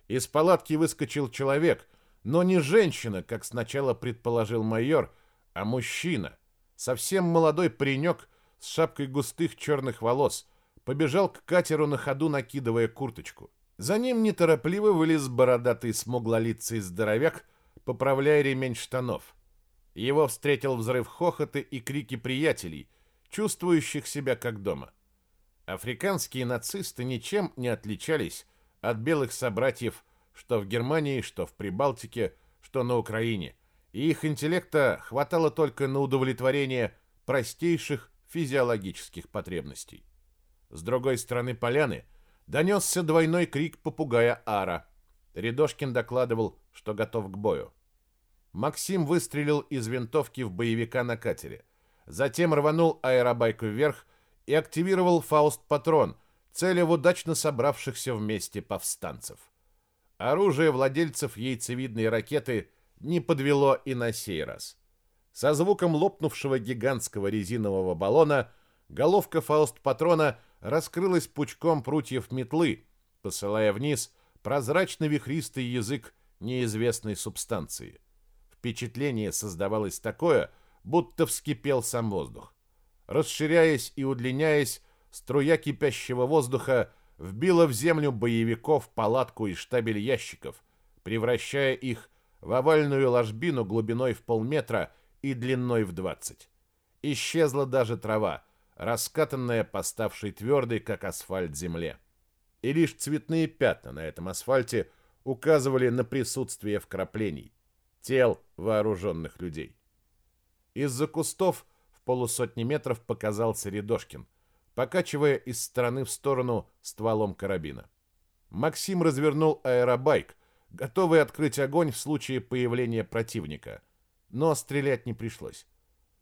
Из палатки выскочил человек, но не женщина, как сначала предположил майор, а мужчина. Совсем молодой паренек с шапкой густых черных волос побежал к катеру на ходу, накидывая курточку. За ним неторопливо вылез бородатый смуглолицый здоровяк, поправляя ремень штанов. Его встретил взрыв хохоты и крики приятелей, чувствующих себя как дома. Африканские нацисты ничем не отличались от белых собратьев что в Германии, что в Прибалтике, что на Украине. И их интеллекта хватало только на удовлетворение простейших физиологических потребностей. С другой стороны поляны донесся двойной крик попугая Ара. Рядошкин докладывал, что готов к бою. Максим выстрелил из винтовки в боевика на катере. Затем рванул аэробайку вверх и активировал фауст-патрон, целя в удачно собравшихся вместе повстанцев. Оружие владельцев яйцевидной ракеты не подвело и на сей раз. Со звуком лопнувшего гигантского резинового баллона головка фауст-патрона раскрылась пучком прутьев метлы, посылая вниз прозрачно-вихристый язык неизвестной субстанции. Впечатление создавалось такое, будто вскипел сам воздух. Расширяясь и удлиняясь, струя кипящего воздуха вбила в землю боевиков палатку из штабель ящиков, превращая их в овальную ложбину глубиной в полметра и длиной в двадцать. Исчезла даже трава, раскатанная, поставшей твердой, как асфальт, земле. И лишь цветные пятна на этом асфальте указывали на присутствие вкраплений, тел вооруженных людей. Из-за кустов в полусотни метров показался Рядошкин, покачивая из стороны в сторону стволом карабина. Максим развернул аэробайк, готовый открыть огонь в случае появления противника, но стрелять не пришлось.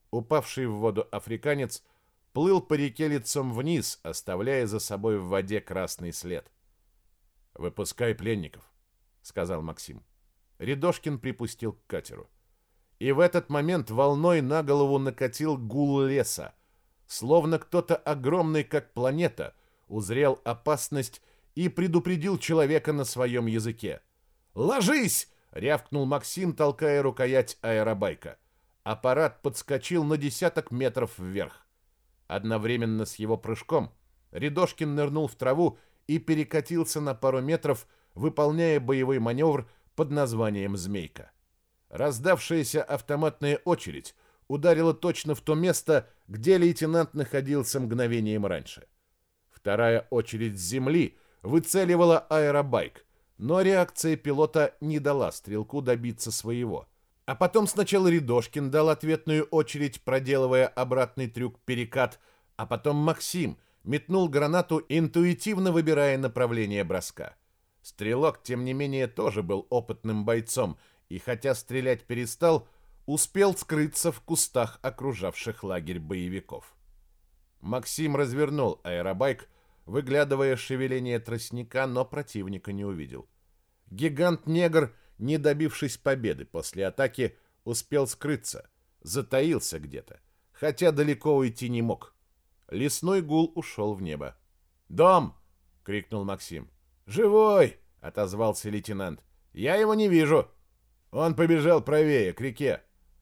Упавший в воду африканец – плыл по реке лицом вниз, оставляя за собой в воде красный след. «Выпускай пленников», — сказал Максим. Рядошкин припустил к катеру. И в этот момент волной на голову накатил гул леса. Словно кто-то огромный, как планета, узрел опасность и предупредил человека на своем языке. «Ложись!» — рявкнул Максим, толкая рукоять аэробайка. Аппарат подскочил на десяток метров вверх. Одновременно с его прыжком Рядошкин нырнул в траву и перекатился на пару метров, выполняя боевой маневр под названием «Змейка». Раздавшаяся автоматная очередь ударила точно в то место, где лейтенант находился мгновением раньше. Вторая очередь с земли выцеливала аэробайк, но реакция пилота не дала стрелку добиться своего – а потом сначала Рядошкин дал ответную очередь, проделывая обратный трюк-перекат, а потом Максим метнул гранату, интуитивно выбирая направление броска. Стрелок, тем не менее, тоже был опытным бойцом, и хотя стрелять перестал, успел скрыться в кустах окружавших лагерь боевиков. Максим развернул аэробайк, выглядывая шевеление тростника, но противника не увидел. Гигант-негр — не добившись победы после атаки, успел скрыться, затаился где-то, хотя далеко уйти не мог. Лесной гул ушел в небо. «Дом!» — крикнул Максим. «Живой!» — отозвался лейтенант. «Я его не вижу!» Он побежал правее, к реке.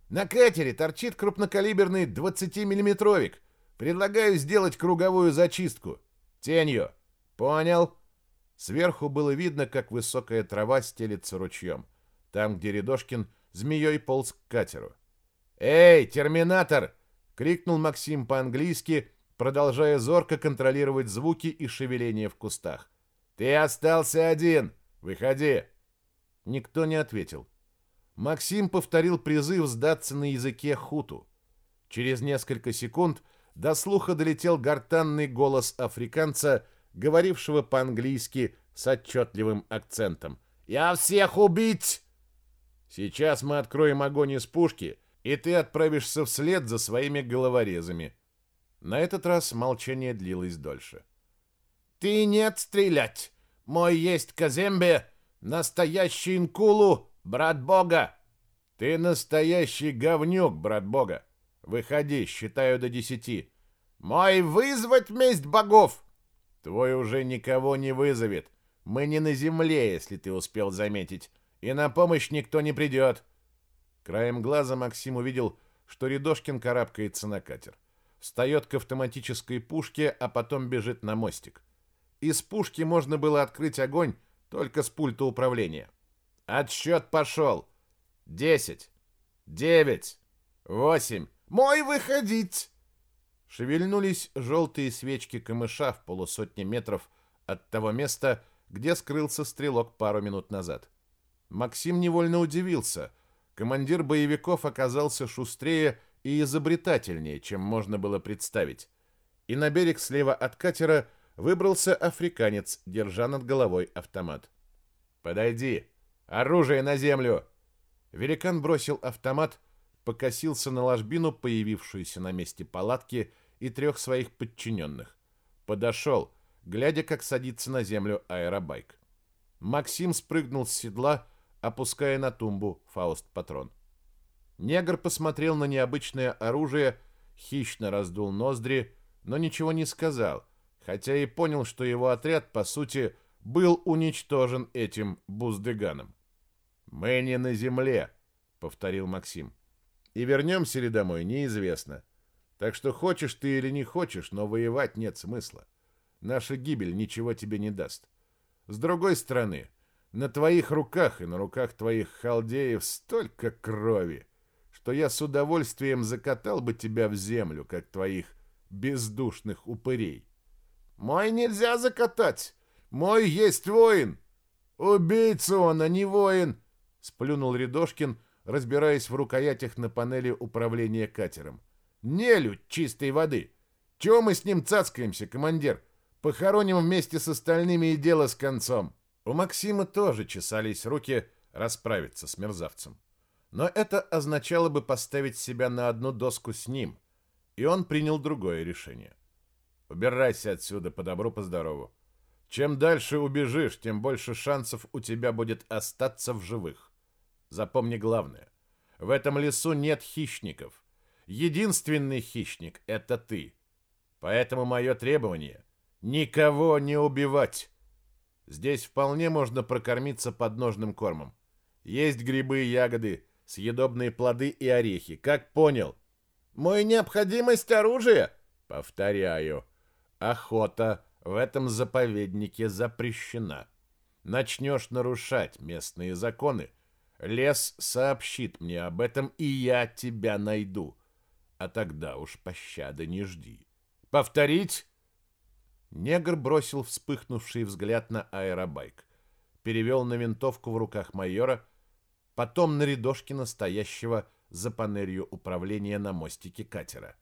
«На катере торчит крупнокалиберный 20-миллиметровик. Предлагаю сделать круговую зачистку. Тенью. Понял?» Сверху было видно, как высокая трава стелится ручьем. Там, где Рядошкин змеей полз к катеру. «Эй, терминатор!» — крикнул Максим по-английски, продолжая зорко контролировать звуки и шевеления в кустах. «Ты остался один! Выходи!» Никто не ответил. Максим повторил призыв сдаться на языке хуту. Через несколько секунд до слуха долетел гортанный голос африканца, говорившего по-английски с отчетливым акцентом. «Я всех убить!» «Сейчас мы откроем огонь из пушки, и ты отправишься вслед за своими головорезами». На этот раз молчание длилось дольше. «Ты нет стрелять! Мой есть Казембе, настоящий инкулу, брат Бога!» «Ты настоящий говнюк, брат Бога! Выходи, считаю до десяти!» «Мой вызвать месть богов!» Твой уже никого не вызовет. Мы не на земле, если ты успел заметить. И на помощь никто не придет. Краем глаза Максим увидел, что Рядошкин карабкается на катер. Встает к автоматической пушке, а потом бежит на мостик. Из пушки можно было открыть огонь только с пульта управления. Отсчет пошел. Десять. Девять. Восемь. Мой выходить! Шевельнулись желтые свечки камыша в полусотни метров от того места, где скрылся стрелок пару минут назад. Максим невольно удивился. Командир боевиков оказался шустрее и изобретательнее, чем можно было представить. И на берег слева от катера выбрался африканец, держа над головой автомат. «Подойди! Оружие на землю!» Великан бросил автомат, покосился на ложбину, появившуюся на месте палатки, и трех своих подчиненных. Подошел, глядя, как садится на землю аэробайк. Максим спрыгнул с седла, опуская на тумбу фауст-патрон. Негр посмотрел на необычное оружие, хищно раздул ноздри, но ничего не сказал, хотя и понял, что его отряд, по сути, был уничтожен этим буздыганом. «Мы не на земле», — повторил Максим. «И вернемся ли домой, неизвестно. Так что хочешь ты или не хочешь, но воевать нет смысла. Наша гибель ничего тебе не даст. С другой стороны, на твоих руках и на руках твоих халдеев столько крови, что я с удовольствием закатал бы тебя в землю, как твоих бездушных упырей. Мой нельзя закатать. Мой есть воин. Убийца он, а не воин, сплюнул Рядошкин, разбираясь в рукоятях на панели управления катером. Нелюдь чистой воды. Чего мы с ним цацкаемся, командир? Похороним вместе с остальными и дело с концом. У Максима тоже чесались руки расправиться с мерзавцем. Но это означало бы поставить себя на одну доску с ним, и он принял другое решение. Убирайся отсюда по добру, по здорову. Чем дальше убежишь, тем больше шансов у тебя будет остаться в живых. Запомни главное. В этом лесу нет хищников. Единственный хищник — это ты. Поэтому мое требование — никого не убивать. Здесь вполне можно прокормиться подножным кормом. Есть грибы и ягоды, съедобные плоды и орехи. Как понял? Мой необходимость оружия? Повторяю. Охота в этом заповеднике запрещена. Начнешь нарушать местные законы, лес сообщит мне об этом, и я тебя найду. А тогда уж пощады не жди. Повторить? Негр бросил вспыхнувший взгляд на аэробайк, перевел на винтовку в руках майора, потом на Рядошкина, стоящего за панелью управления на мостике катера.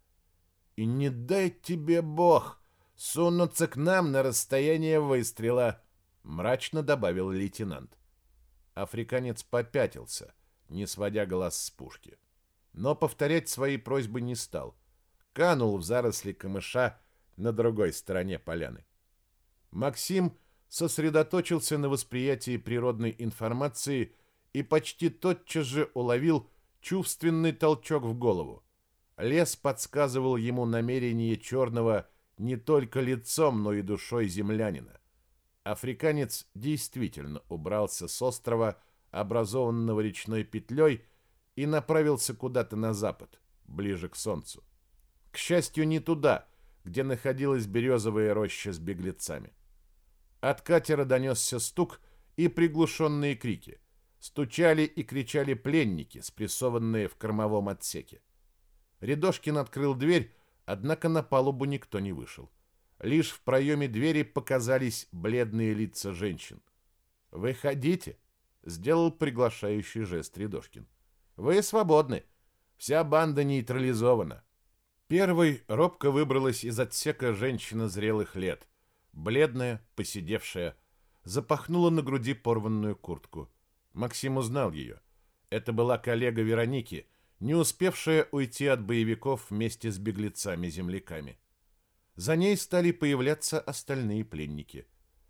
«И не дай тебе бог сунуться к нам на расстояние выстрела», — мрачно добавил лейтенант. Африканец попятился, не сводя глаз с пушки. Но повторять свои просьбы не стал. Канул в заросли камыша, на другой стороне поляны. Максим сосредоточился на восприятии природной информации и почти тотчас же уловил чувственный толчок в голову. Лес подсказывал ему намерение черного не только лицом, но и душой землянина. Африканец действительно убрался с острова, образованного речной петлей, и направился куда-то на запад, ближе к солнцу. К счастью, не туда, где находилась березовая роща с беглецами. От катера донесся стук и приглушенные крики. Стучали и кричали пленники, спрессованные в кормовом отсеке. Рядошкин открыл дверь, однако на палубу никто не вышел. Лишь в проеме двери показались бледные лица женщин. «Выходите!» — сделал приглашающий жест Рядошкин. «Вы свободны. Вся банда нейтрализована. Первой робко выбралась из отсека женщина зрелых лет. Бледная, посидевшая, запахнула на груди порванную куртку. Максим узнал ее. Это была коллега Вероники, не успевшая уйти от боевиков вместе с беглецами-земляками. За ней стали появляться остальные пленники.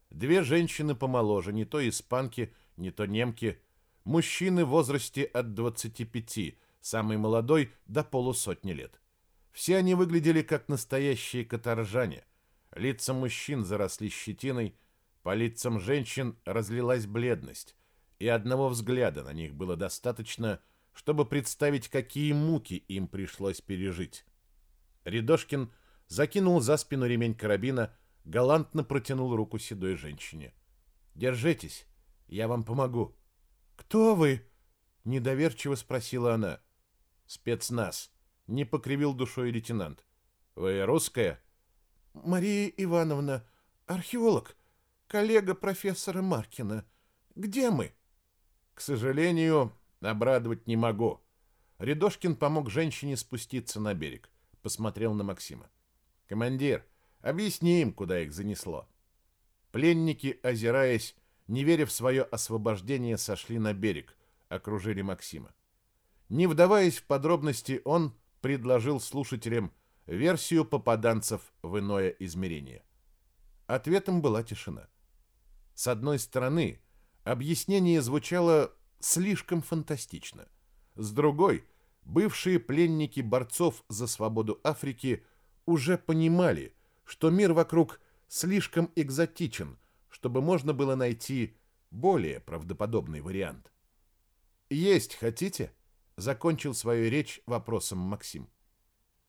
Две женщины помоложе, не то испанки, не то немки, мужчины в возрасте от 25, самый молодой до полусотни лет. Все они выглядели как настоящие каторжане. Лица мужчин заросли щетиной, по лицам женщин разлилась бледность, и одного взгляда на них было достаточно, чтобы представить, какие муки им пришлось пережить. Рядошкин закинул за спину ремень карабина, галантно протянул руку седой женщине. «Держитесь, я вам помогу». «Кто вы?» — недоверчиво спросила она. «Спецназ», не покривил душой лейтенант. Вы русская? Мария Ивановна, археолог, коллега профессора Маркина. Где мы? К сожалению, обрадовать не могу. Рядошкин помог женщине спуститься на берег. Посмотрел на Максима. «Командир, объясни им, куда их занесло». Пленники, озираясь, не веря в свое освобождение, сошли на берег, окружили Максима. Не вдаваясь в подробности, он предложил слушателям версию попаданцев в иное измерение. Ответом была тишина. С одной стороны, объяснение звучало слишком фантастично. С другой, бывшие пленники борцов за свободу Африки уже понимали, что мир вокруг слишком экзотичен, чтобы можно было найти более правдоподобный вариант. «Есть хотите?» — закончил свою речь вопросом Максим.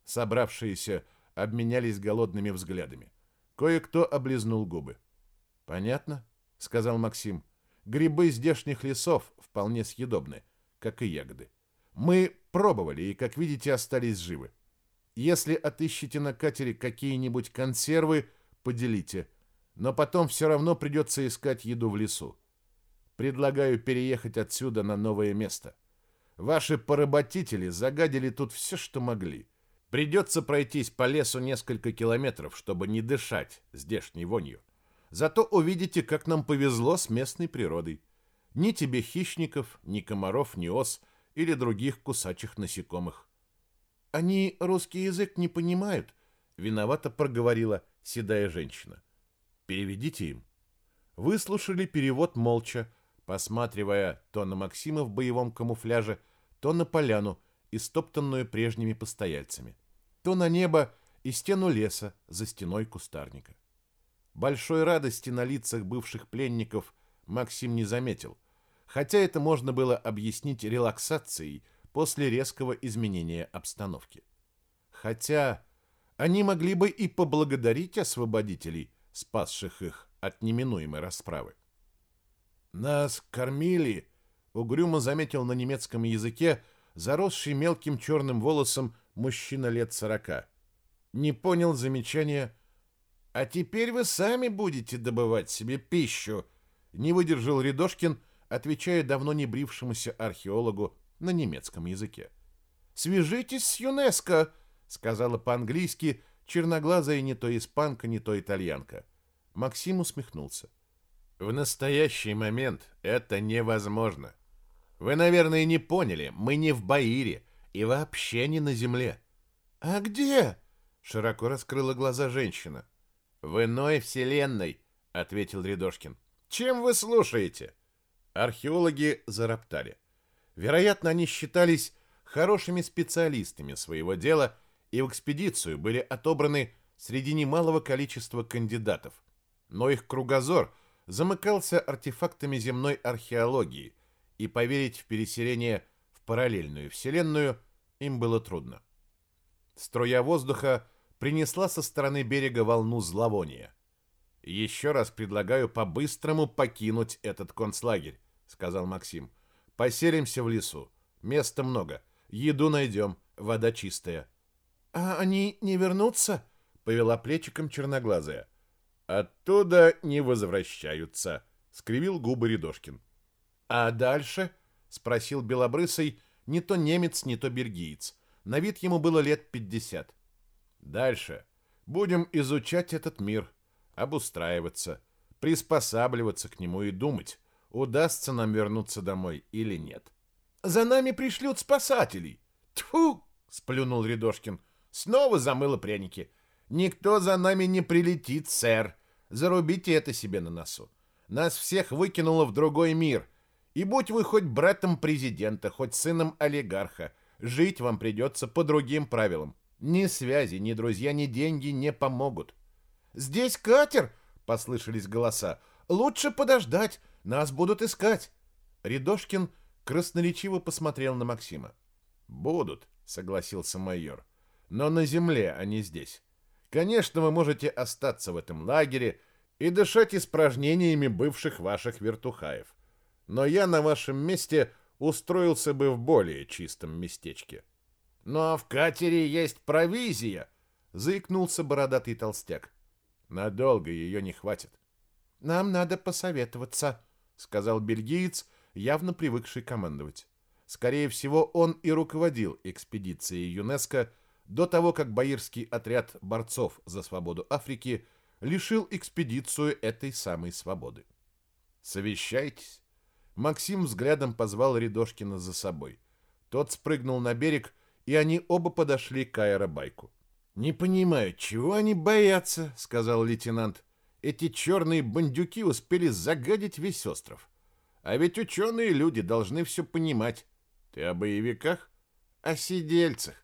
Собравшиеся обменялись голодными взглядами. Кое-кто облизнул губы. «Понятно», — сказал Максим. «Грибы здешних лесов вполне съедобны, как и ягоды. Мы пробовали и, как видите, остались живы. Если отыщете на катере какие-нибудь консервы, поделите. Но потом все равно придется искать еду в лесу. Предлагаю переехать отсюда на новое место. Ваши поработители загадили тут все, что могли. Придется пройтись по лесу несколько километров, чтобы не дышать здешней вонью. Зато увидите, как нам повезло с местной природой. Ни тебе хищников, ни комаров, ни ос или других кусачих насекомых. Они русский язык не понимают, виновато проговорила седая женщина. Переведите им. Выслушали перевод молча, посматривая то на Максима в боевом камуфляже, то на поляну, истоптанную прежними постояльцами то на небо и стену леса за стеной кустарника. Большой радости на лицах бывших пленников Максим не заметил, хотя это можно было объяснить релаксацией после резкого изменения обстановки. Хотя они могли бы и поблагодарить освободителей, спасших их от неминуемой расправы. «Нас кормили», — угрюмо заметил на немецком языке заросший мелким черным волосом мужчина лет сорока. Не понял замечания. «А теперь вы сами будете добывать себе пищу», — не выдержал Рядошкин, отвечая давно не брившемуся археологу на немецком языке. «Свяжитесь с ЮНЕСКО», — сказала по-английски черноглазая не то испанка, не то итальянка. Максим усмехнулся. «В настоящий момент это невозможно. Вы, наверное, не поняли, мы не в Баире, и вообще не на земле. А где? Широко раскрыла глаза женщина. В иной вселенной, ответил Рядошкин. Чем вы слушаете? Археологи зароптали. Вероятно, они считались хорошими специалистами своего дела и в экспедицию были отобраны среди немалого количества кандидатов. Но их кругозор замыкался артефактами земной археологии, и поверить в переселение параллельную вселенную им было трудно. Струя воздуха принесла со стороны берега волну зловония. «Еще раз предлагаю по-быстрому покинуть этот концлагерь», — сказал Максим. «Поселимся в лесу. Места много. Еду найдем. Вода чистая». «А они не вернутся?» — повела плечиком черноглазая. «Оттуда не возвращаются», — скривил губы Рядошкин. «А дальше?» спросил белобрысый, не то немец, не то бельгиец. На вид ему было лет пятьдесят. Дальше будем изучать этот мир, обустраиваться, приспосабливаться к нему и думать, удастся нам вернуться домой или нет. За нами пришлют спасателей. Тьфу, сплюнул Рядошкин. Снова замыло пряники. Никто за нами не прилетит, сэр. Зарубите это себе на носу. Нас всех выкинуло в другой мир, и будь вы хоть братом президента, хоть сыном олигарха, жить вам придется по другим правилам. Ни связи, ни друзья, ни деньги не помогут. «Здесь катер!» — послышались голоса. «Лучше подождать, нас будут искать!» Рядошкин красноречиво посмотрел на Максима. «Будут», — согласился майор. «Но на земле, а не здесь. Конечно, вы можете остаться в этом лагере и дышать испражнениями бывших ваших вертухаев но я на вашем месте устроился бы в более чистом местечке. «Ну а в катере есть провизия!» — заикнулся бородатый толстяк. «Надолго ее не хватит». «Нам надо посоветоваться», — сказал бельгиец, явно привыкший командовать. Скорее всего, он и руководил экспедицией ЮНЕСКО до того, как Баирский отряд борцов за свободу Африки лишил экспедицию этой самой свободы. «Совещайтесь». Максим взглядом позвал Рядошкина за собой. Тот спрыгнул на берег, и они оба подошли к аэробайку. «Не понимаю, чего они боятся», — сказал лейтенант. «Эти черные бандюки успели загадить весь остров. А ведь ученые люди должны все понимать. Ты о боевиках? О сидельцах.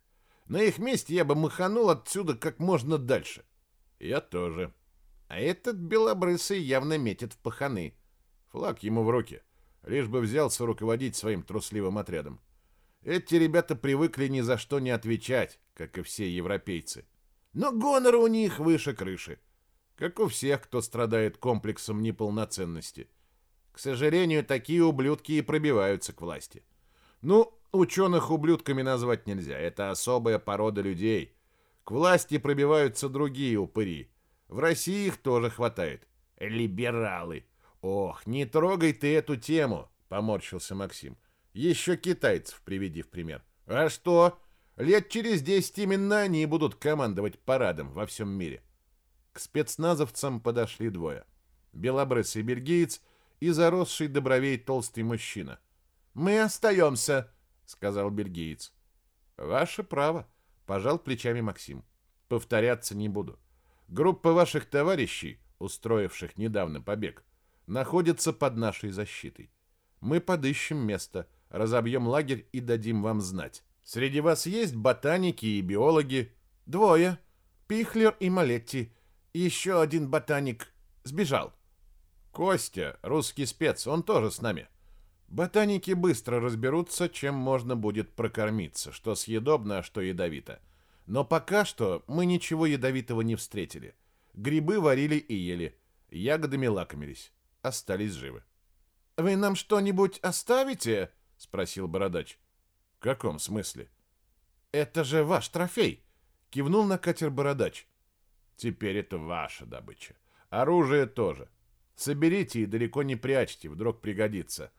На их месте я бы маханул отсюда как можно дальше. Я тоже. А этот белобрысый явно метит в паханы. Флаг ему в руки. Лишь бы взялся руководить своим трусливым отрядом. Эти ребята привыкли ни за что не отвечать, как и все европейцы. Но гонор у них выше крыши. Как у всех, кто страдает комплексом неполноценности. К сожалению, такие ублюдки и пробиваются к власти. Ну, ученых ублюдками назвать нельзя. Это особая порода людей. К власти пробиваются другие упыри. В России их тоже хватает. Либералы. Ох, не трогай ты эту тему, поморщился Максим. Еще китайцев приведи в пример. А что? Лет через десять именно они будут командовать парадом во всем мире. К спецназовцам подошли двое. Белобрысый бельгиец и заросший до бровей толстый мужчина. «Мы остаемся», — сказал бельгиец. «Ваше право», — пожал плечами Максим. «Повторяться не буду. Группа ваших товарищей, устроивших недавно побег, находится под нашей защитой. Мы подыщем место, разобьем лагерь и дадим вам знать. Среди вас есть ботаники и биологи? Двое. Пихлер и Малетти. Еще один ботаник сбежал. Костя, русский спец, он тоже с нами. Ботаники быстро разберутся, чем можно будет прокормиться, что съедобно, а что ядовито. Но пока что мы ничего ядовитого не встретили. Грибы варили и ели, ягодами лакомились, остались живы. «Вы нам что-нибудь оставите?» — спросил бородач. «В каком смысле?» «Это же ваш трофей!» — кивнул на катер бородач. «Теперь это ваша добыча. Оружие тоже. Соберите и далеко не прячьте, вдруг пригодится.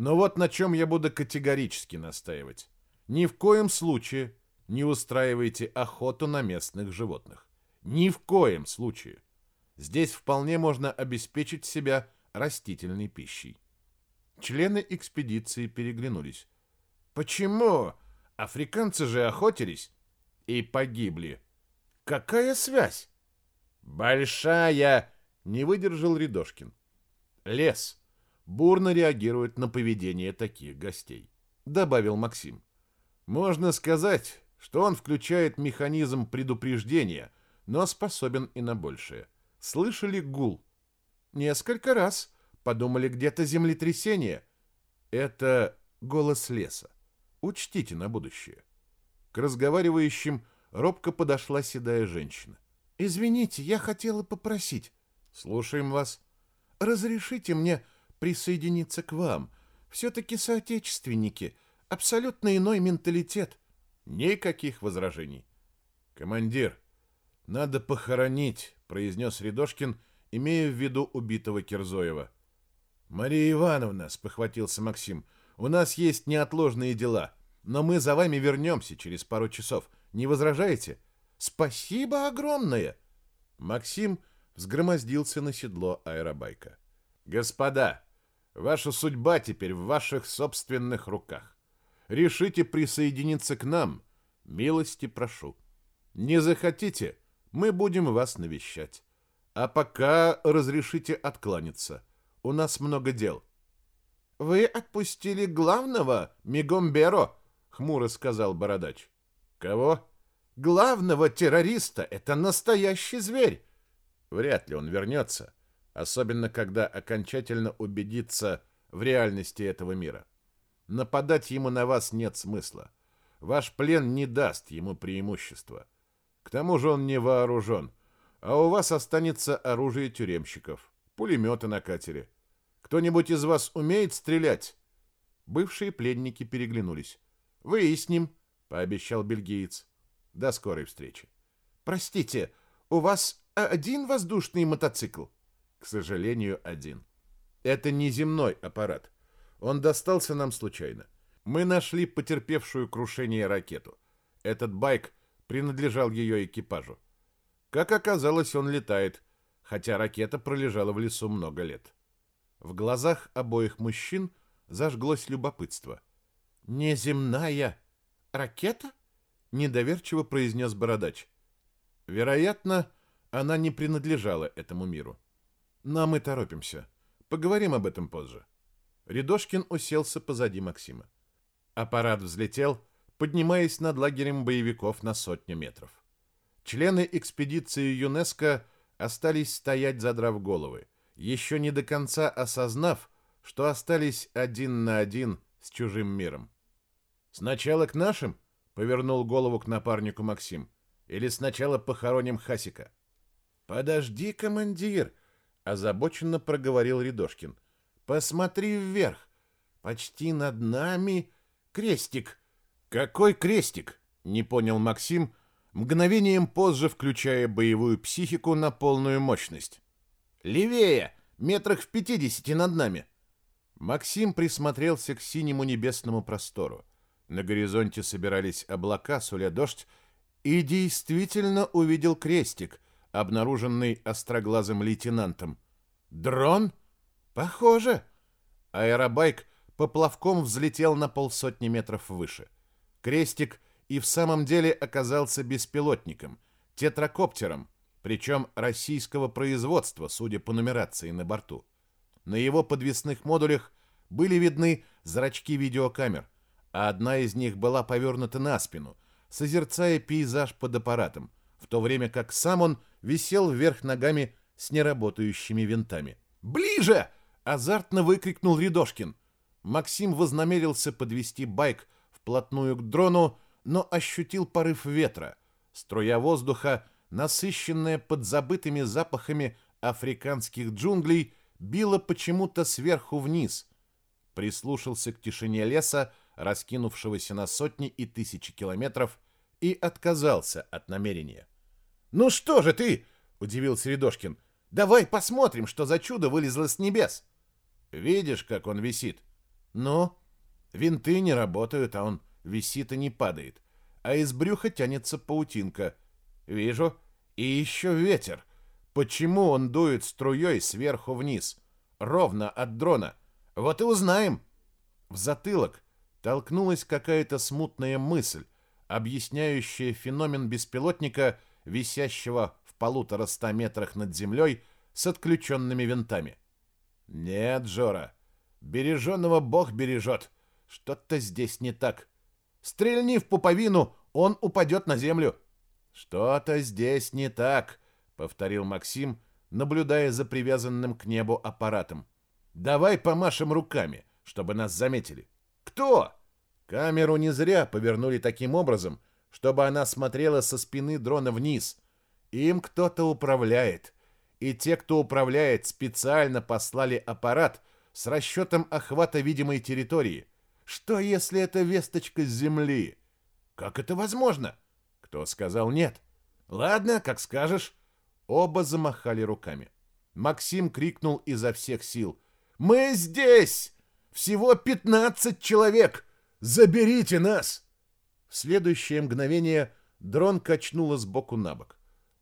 Но вот на чем я буду категорически настаивать. Ни в коем случае не устраивайте охоту на местных животных. Ни в коем случае. Здесь вполне можно обеспечить себя растительной пищей. Члены экспедиции переглянулись. Почему? Африканцы же охотились и погибли. Какая связь? Большая, не выдержал Рядошкин. Лес бурно реагирует на поведение таких гостей, добавил Максим. Можно сказать, что он включает механизм предупреждения, но способен и на большее. Слышали гул? Несколько раз. Подумали, где-то землетрясение. Это голос леса. Учтите на будущее. К разговаривающим робко подошла седая женщина. «Извините, я хотела попросить». «Слушаем вас». «Разрешите мне присоединиться к вам. Все-таки соотечественники. Абсолютно иной менталитет. Никаких возражений. Командир, надо похоронить, произнес Рядошкин, имея в виду убитого Кирзоева. Мария Ивановна, спохватился Максим, у нас есть неотложные дела, но мы за вами вернемся через пару часов. Не возражаете? Спасибо огромное. Максим взгромоздился на седло аэробайка. Господа, Ваша судьба теперь в ваших собственных руках. Решите присоединиться к нам, милости прошу. Не захотите, мы будем вас навещать. А пока разрешите откланяться. У нас много дел. Вы отпустили главного, Мигомберо, хмуро сказал бородач. Кого? Главного террориста. Это настоящий зверь. Вряд ли он вернется особенно когда окончательно убедится в реальности этого мира. Нападать ему на вас нет смысла. Ваш плен не даст ему преимущества. К тому же он не вооружен, а у вас останется оружие тюремщиков, пулеметы на катере. Кто-нибудь из вас умеет стрелять? Бывшие пленники переглянулись. «Выясним», — пообещал бельгиец. «До скорой встречи». «Простите, у вас один воздушный мотоцикл?» К сожалению, один. Это не земной аппарат. Он достался нам случайно. Мы нашли потерпевшую крушение ракету. Этот байк принадлежал ее экипажу. Как оказалось, он летает, хотя ракета пролежала в лесу много лет. В глазах обоих мужчин зажглось любопытство. «Неземная ракета?» — недоверчиво произнес Бородач. Вероятно, она не принадлежала этому миру. Но мы торопимся. Поговорим об этом позже. Рядошкин уселся позади Максима. Аппарат взлетел, поднимаясь над лагерем боевиков на сотню метров. Члены экспедиции ЮНЕСКО остались стоять, задрав головы, еще не до конца осознав, что остались один на один с чужим миром. «Сначала к нашим?» — повернул голову к напарнику Максим. «Или сначала похороним Хасика?» «Подожди, командир!» — озабоченно проговорил Рядошкин. «Посмотри вверх! Почти над нами крестик!» «Какой крестик?» — не понял Максим, мгновением позже включая боевую психику на полную мощность. «Левее! Метрах в пятидесяти над нами!» Максим присмотрелся к синему небесному простору. На горизонте собирались облака, суля дождь, и действительно увидел крестик, обнаруженный остроглазым лейтенантом. «Дрон? Похоже!» Аэробайк поплавком взлетел на полсотни метров выше. Крестик и в самом деле оказался беспилотником, тетракоптером, причем российского производства, судя по нумерации на борту. На его подвесных модулях были видны зрачки видеокамер, а одна из них была повернута на спину, созерцая пейзаж под аппаратом, в то время как сам он висел вверх ногами с неработающими винтами. «Ближе!» — азартно выкрикнул Рядошкин. Максим вознамерился подвести байк вплотную к дрону, но ощутил порыв ветра. Струя воздуха, насыщенная подзабытыми запахами африканских джунглей, била почему-то сверху вниз. Прислушался к тишине леса, раскинувшегося на сотни и тысячи километров, и отказался от намерения. «Ну что же ты?» — удивился Рядошкин. «Давай посмотрим, что за чудо вылезло с небес». «Видишь, как он висит?» «Ну?» «Винты не работают, а он висит и не падает. А из брюха тянется паутинка. Вижу. И еще ветер. Почему он дует струей сверху вниз? Ровно от дрона. Вот и узнаем». В затылок толкнулась какая-то смутная мысль, объясняющая феномен беспилотника, висящего в полутора ста метрах над землей с отключенными винтами. «Нет, Жора, береженного Бог бережет. Что-то здесь не так. Стрельни в пуповину, он упадет на землю». «Что-то здесь не так», — повторил Максим, наблюдая за привязанным к небу аппаратом. «Давай помашем руками, чтобы нас заметили». «Кто?» Камеру не зря повернули таким образом, чтобы она смотрела со спины дрона вниз. Им кто-то управляет. И те, кто управляет, специально послали аппарат с расчетом охвата видимой территории. Что, если это весточка с Земли? Как это возможно? Кто сказал нет? Ладно, как скажешь. Оба замахали руками. Максим крикнул изо всех сил. «Мы здесь! Всего пятнадцать человек! Заберите нас!» В следующее мгновение дрон качнуло сбоку на бок.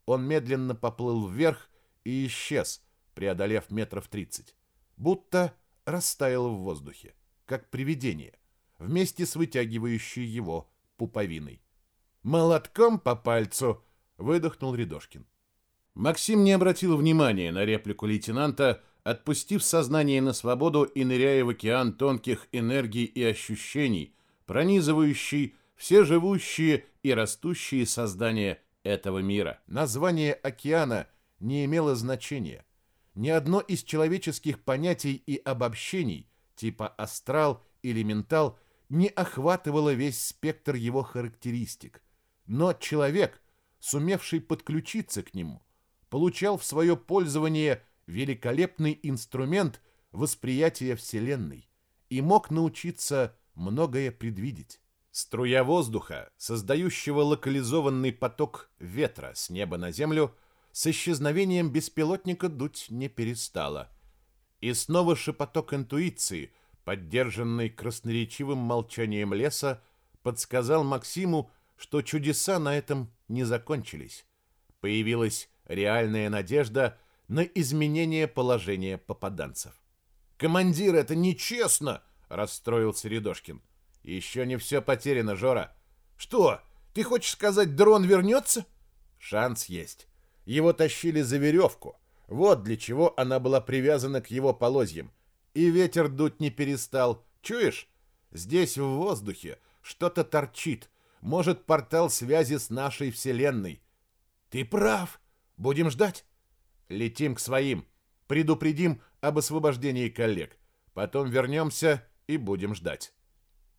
Он медленно поплыл вверх и исчез, преодолев метров тридцать. Будто растаял в воздухе, как привидение, вместе с вытягивающей его пуповиной. «Молотком по пальцу!» — выдохнул Рядошкин. Максим не обратил внимания на реплику лейтенанта, отпустив сознание на свободу и ныряя в океан тонких энергий и ощущений, пронизывающий все живущие и растущие создания этого мира. Название океана не имело значения. Ни одно из человеческих понятий и обобщений, типа астрал или ментал, не охватывало весь спектр его характеристик. Но человек, сумевший подключиться к нему, получал в свое пользование великолепный инструмент восприятия Вселенной и мог научиться многое предвидеть. Струя воздуха, создающего локализованный поток ветра с неба на землю, с исчезновением беспилотника дуть не перестала. И снова шепоток интуиции, поддержанный красноречивым молчанием леса, подсказал Максиму, что чудеса на этом не закончились. Появилась реальная надежда на изменение положения попаданцев. «Командир, это нечестно!» — расстроился Рядошкин. «Еще не все потеряно, Жора». «Что, ты хочешь сказать, дрон вернется?» «Шанс есть. Его тащили за веревку. Вот для чего она была привязана к его полозьям. И ветер дуть не перестал. Чуешь? Здесь в воздухе что-то торчит. Может, портал связи с нашей Вселенной. Ты прав. Будем ждать. Летим к своим. Предупредим об освобождении коллег. Потом вернемся и будем ждать.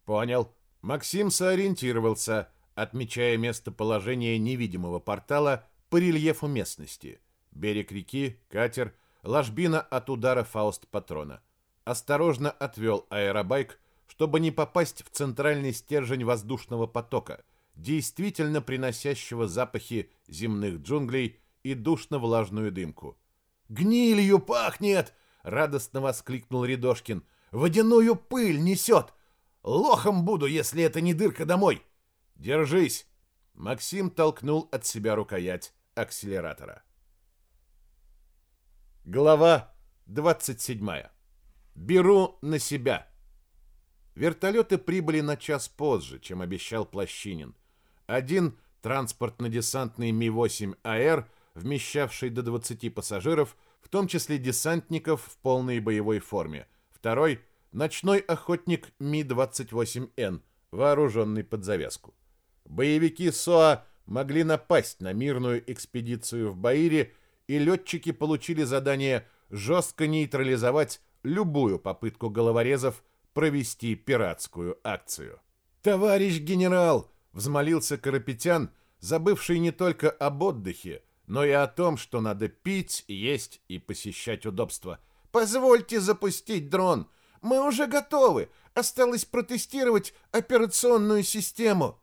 Понял. Максим сориентировался, отмечая местоположение невидимого портала по рельефу местности. Берег реки, катер, ложбина от удара фауст-патрона. Осторожно отвел аэробайк, чтобы не попасть в центральный стержень воздушного потока, действительно приносящего запахи земных джунглей и душно-влажную дымку. «Гнилью пахнет!» — радостно воскликнул Рядошкин. «Водяную пыль несет! Лохом буду, если это не дырка домой!» «Держись!» Максим толкнул от себя рукоять акселератора. Глава 27. Беру на себя. Вертолеты прибыли на час позже, чем обещал Плащинин. Один транспортно-десантный Ми-8АР, вмещавший до 20 пассажиров, в том числе десантников в полной боевой форме. Второй — ночной охотник Ми-28Н, вооруженный под завязку. Боевики СОА могли напасть на мирную экспедицию в Баире, и летчики получили задание жестко нейтрализовать любую попытку головорезов провести пиратскую акцию. «Товарищ генерал!» — взмолился Карапетян, забывший не только об отдыхе, но и о том, что надо пить, есть и посещать удобства. «Позвольте запустить дрон. Мы уже готовы. Осталось протестировать операционную систему».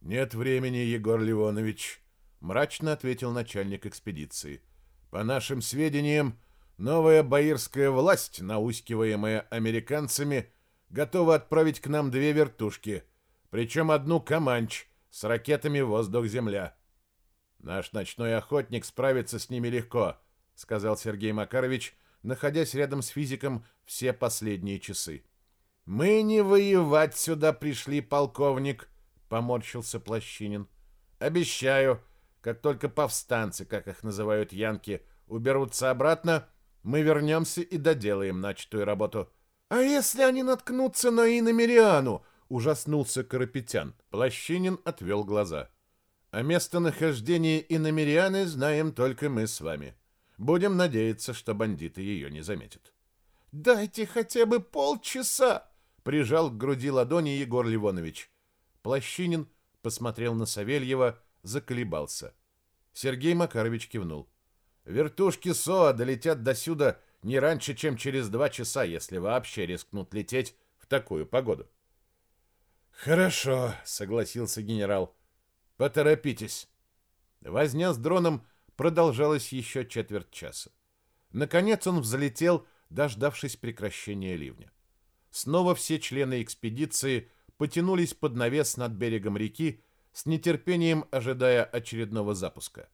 «Нет времени, Егор Ливонович», — мрачно ответил начальник экспедиции. «По нашим сведениям, новая баирская власть, наускиваемая американцами, готова отправить к нам две вертушки, причем одну «Каманч» с ракетами «Воздух-Земля». «Наш ночной охотник справится с ними легко», — сказал Сергей Макарович, находясь рядом с физиком все последние часы. «Мы не воевать сюда пришли, полковник», поморщился Плащинин. Обещаю, как только повстанцы, как их называют янки, уберутся обратно, мы вернемся и доделаем начатую работу. А если они наткнутся на Иномериану? Ужаснулся Карапетян. Плащинин отвел глаза. О местонахождении Иномерианы знаем только мы с вами. Будем надеяться, что бандиты ее не заметят. «Дайте хотя бы полчаса!» — прижал к груди ладони Егор Ливонович. Плащинин посмотрел на Савельева, заколебался. Сергей Макарович кивнул. «Вертушки СОА долетят до сюда не раньше, чем через два часа, если вообще рискнут лететь в такую погоду». «Хорошо», — согласился генерал. «Поторопитесь». Возня с дроном продолжалась еще четверть часа. Наконец он взлетел, дождавшись прекращения ливня. Снова все члены экспедиции — потянулись под навес над берегом реки, с нетерпением ожидая очередного запуска.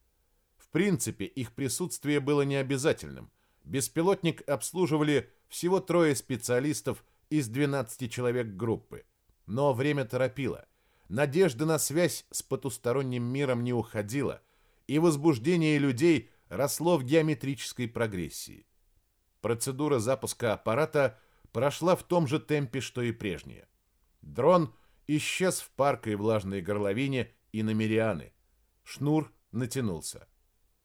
В принципе, их присутствие было необязательным. Беспилотник обслуживали всего трое специалистов из 12 человек группы. Но время торопило. Надежда на связь с потусторонним миром не уходила, и возбуждение людей росло в геометрической прогрессии. Процедура запуска аппарата прошла в том же темпе, что и прежняя. Дрон исчез в паркой влажной горловине и на Мирианы. Шнур натянулся.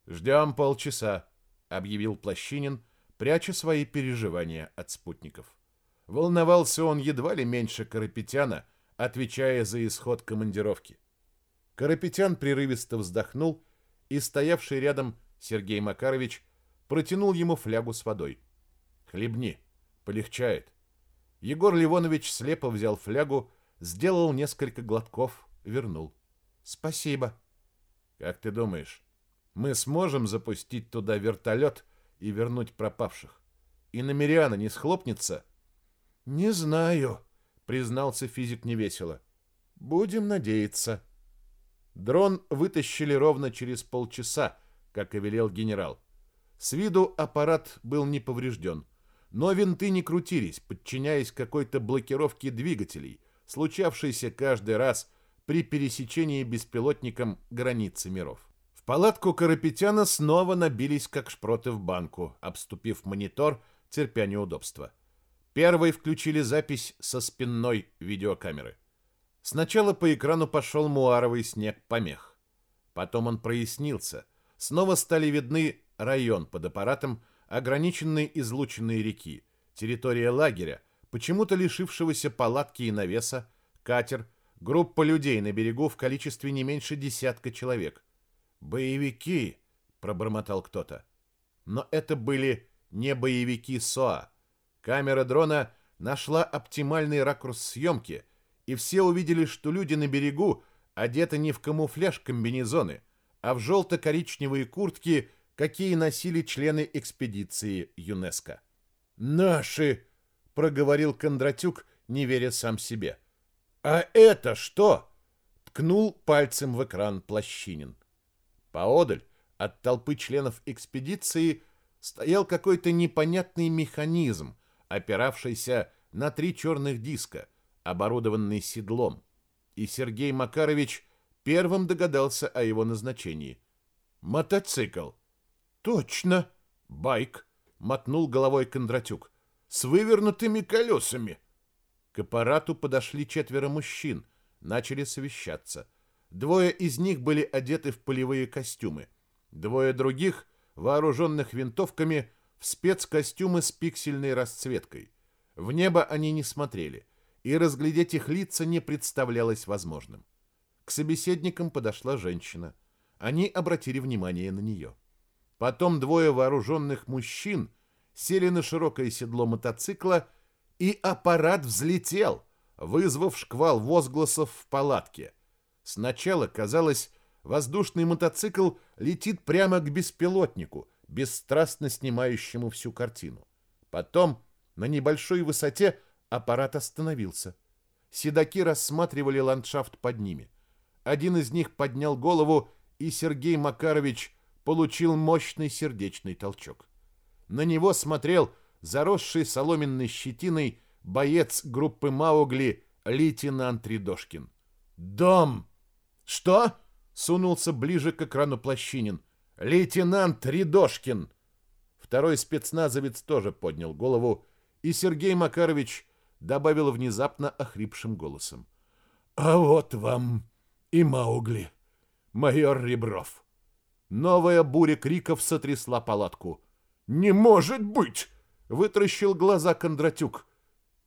«Ждем полчаса», — объявил Плащинин, пряча свои переживания от спутников. Волновался он едва ли меньше Карапетяна, отвечая за исход командировки. Карапетян прерывисто вздохнул, и стоявший рядом Сергей Макарович протянул ему флягу с водой. «Хлебни, полегчает». Егор Ливонович слепо взял флягу, сделал несколько глотков, вернул. «Спасибо». «Как ты думаешь, мы сможем запустить туда вертолет и вернуть пропавших? И намеряна не схлопнется?» Не знаю, признался физик невесело. Будем надеяться. Дрон вытащили ровно через полчаса, как и велел генерал. С виду аппарат был не поврежден, но винты не крутились, подчиняясь какой-то блокировке двигателей, случавшейся каждый раз при пересечении беспилотником границы миров. В палатку Карапетяна снова набились, как шпроты в банку, обступив монитор, терпя неудобства. Первой включили запись со спинной видеокамеры. Сначала по экрану пошел муаровый снег помех. Потом он прояснился. Снова стали видны район под аппаратом, ограниченные излученные реки, территория лагеря, почему-то лишившегося палатки и навеса, катер, группа людей на берегу в количестве не меньше десятка человек. «Боевики!» — пробормотал кто-то. Но это были не боевики СОА. Камера дрона нашла оптимальный ракурс съемки, и все увидели, что люди на берегу одеты не в камуфляж-комбинезоны, а в желто-коричневые куртки, какие носили члены экспедиции ЮНЕСКО. «Наши!» — проговорил Кондратюк, не веря сам себе. «А это что?» — ткнул пальцем в экран Плащинин. Поодаль от толпы членов экспедиции стоял какой-то непонятный механизм, опиравшийся на три черных диска, оборудованный седлом, и Сергей Макарович первым догадался о его назначении. «Мотоцикл!» «Точно! Байк!» — мотнул головой Кондратюк. «С вывернутыми колесами!» К аппарату подошли четверо мужчин, начали совещаться. Двое из них были одеты в полевые костюмы. Двое других, вооруженных винтовками, в спецкостюмы с пиксельной расцветкой. В небо они не смотрели, и разглядеть их лица не представлялось возможным. К собеседникам подошла женщина. Они обратили внимание на нее. Потом двое вооруженных мужчин сели на широкое седло мотоцикла, и аппарат взлетел, вызвав шквал возгласов в палатке. Сначала казалось, воздушный мотоцикл летит прямо к беспилотнику, бесстрастно снимающему всю картину. Потом на небольшой высоте аппарат остановился. Седаки рассматривали ландшафт под ними. Один из них поднял голову, и Сергей Макарович получил мощный сердечный толчок. На него смотрел заросший соломенной щетиной боец группы Маугли лейтенант Рядошкин. «Дом!» «Что?» — сунулся ближе к экрану Плащинин. «Лейтенант Рядошкин!» Второй спецназовец тоже поднял голову, и Сергей Макарович добавил внезапно охрипшим голосом. «А вот вам и Маугли, майор Ребров». Новая буря криков сотрясла палатку. «Не может быть!» — вытращил глаза Кондратюк.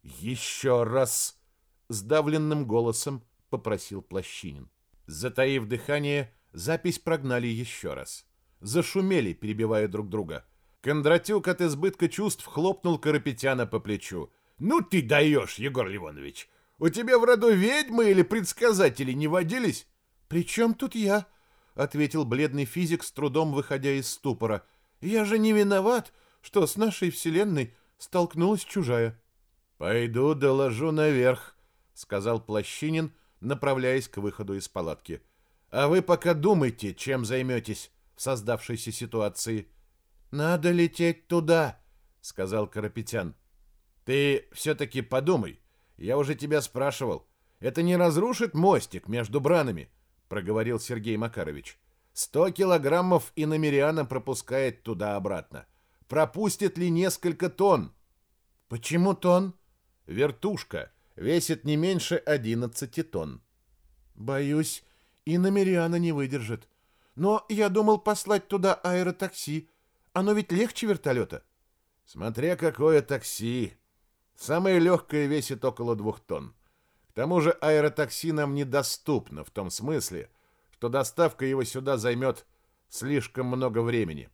«Еще раз!» — сдавленным голосом попросил Плащинин. Затаив дыхание, запись прогнали еще раз. Зашумели, перебивая друг друга. Кондратюк от избытка чувств хлопнул Карапетяна по плечу. «Ну ты даешь, Егор Ливонович! У тебя в роду ведьмы или предсказатели не водились?» «При чем тут я?» ответил бледный физик, с трудом выходя из ступора. Я же не виноват, что с нашей вселенной столкнулась чужая. Пойду доложу наверх, сказал Плащинин, направляясь к выходу из палатки. А вы пока думайте, чем займетесь в создавшейся ситуации. Надо лететь туда, сказал Карапетян. Ты все-таки подумай. Я уже тебя спрашивал. Это не разрушит мостик между бранами? проговорил Сергей Макарович. Сто килограммов и намеряна пропускает туда-обратно. Пропустит ли несколько тонн? Почему тонн? Вертушка весит не меньше 11 тонн. Боюсь, и намеряна не выдержит. Но я думал послать туда аэротакси. Оно ведь легче вертолета. Смотря какое такси. Самое легкое весит около двух тонн тому же аэротакси нам недоступно в том смысле, что доставка его сюда займет слишком много времени.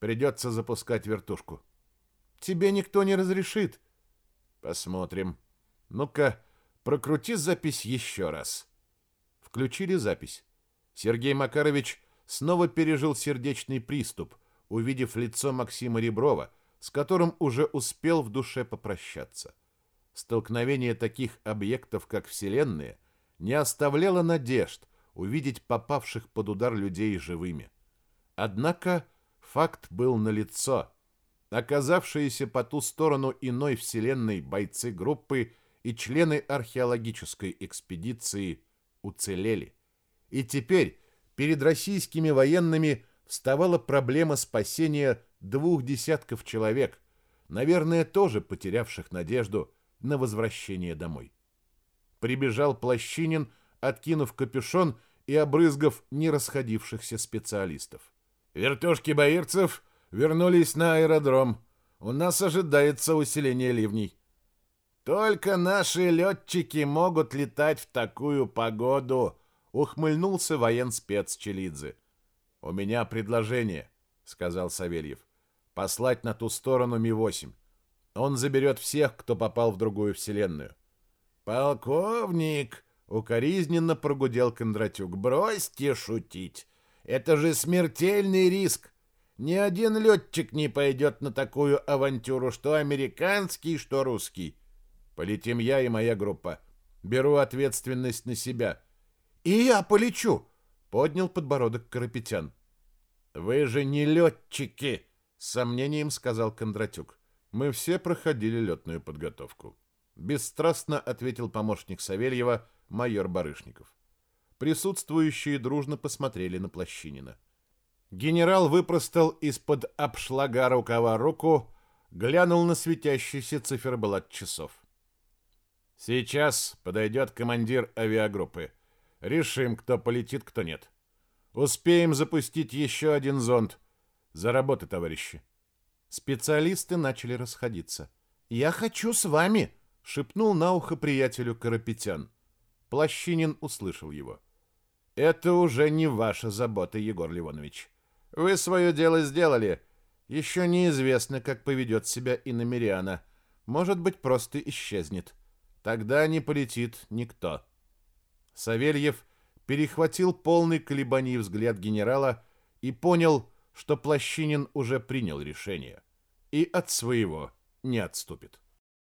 Придется запускать вертушку. Тебе никто не разрешит. Посмотрим. Ну-ка, прокрути запись еще раз. Включили запись. Сергей Макарович снова пережил сердечный приступ, увидев лицо Максима Реброва, с которым уже успел в душе попрощаться. Столкновение таких объектов, как Вселенная, не оставляло надежд увидеть попавших под удар людей живыми. Однако факт был налицо. Оказавшиеся по ту сторону иной Вселенной бойцы группы и члены археологической экспедиции уцелели. И теперь перед российскими военными вставала проблема спасения двух десятков человек, наверное, тоже потерявших надежду на возвращение домой. Прибежал Плащинин, откинув капюшон и обрызгав не расходившихся специалистов. «Вертушки баирцев вернулись на аэродром. У нас ожидается усиление ливней». «Только наши летчики могут летать в такую погоду», — ухмыльнулся военспец Челидзе. «У меня предложение», — сказал Савельев. «Послать на ту сторону Ми-8. Он заберет всех, кто попал в другую вселенную». «Полковник!» — укоризненно прогудел Кондратюк. «Бросьте шутить! Это же смертельный риск! Ни один летчик не пойдет на такую авантюру, что американский, что русский. Полетим я и моя группа. Беру ответственность на себя. И я полечу, поднял подбородок Карапетян. Вы же не летчики, с сомнением сказал Кондратюк. Мы все проходили летную подготовку. Бесстрастно ответил помощник Савельева, майор Барышников. Присутствующие дружно посмотрели на Плащинина. Генерал выпростал из-под обшлага рукава руку, глянул на светящийся циферблат часов. Сейчас подойдет командир авиагруппы. Решим, кто полетит, кто нет. Успеем запустить еще один зонд. За работу, товарищи. Специалисты начали расходиться. «Я хочу с вами!» — шепнул на ухо приятелю Карапетян. Плащинин услышал его. «Это уже не ваша забота, Егор Ливонович. Вы свое дело сделали. Еще неизвестно, как поведет себя Иномериана. Может быть, просто исчезнет. Тогда не полетит никто. Савельев перехватил полный колебаний взгляд генерала и понял, что Плащинин уже принял решение и от своего не отступит.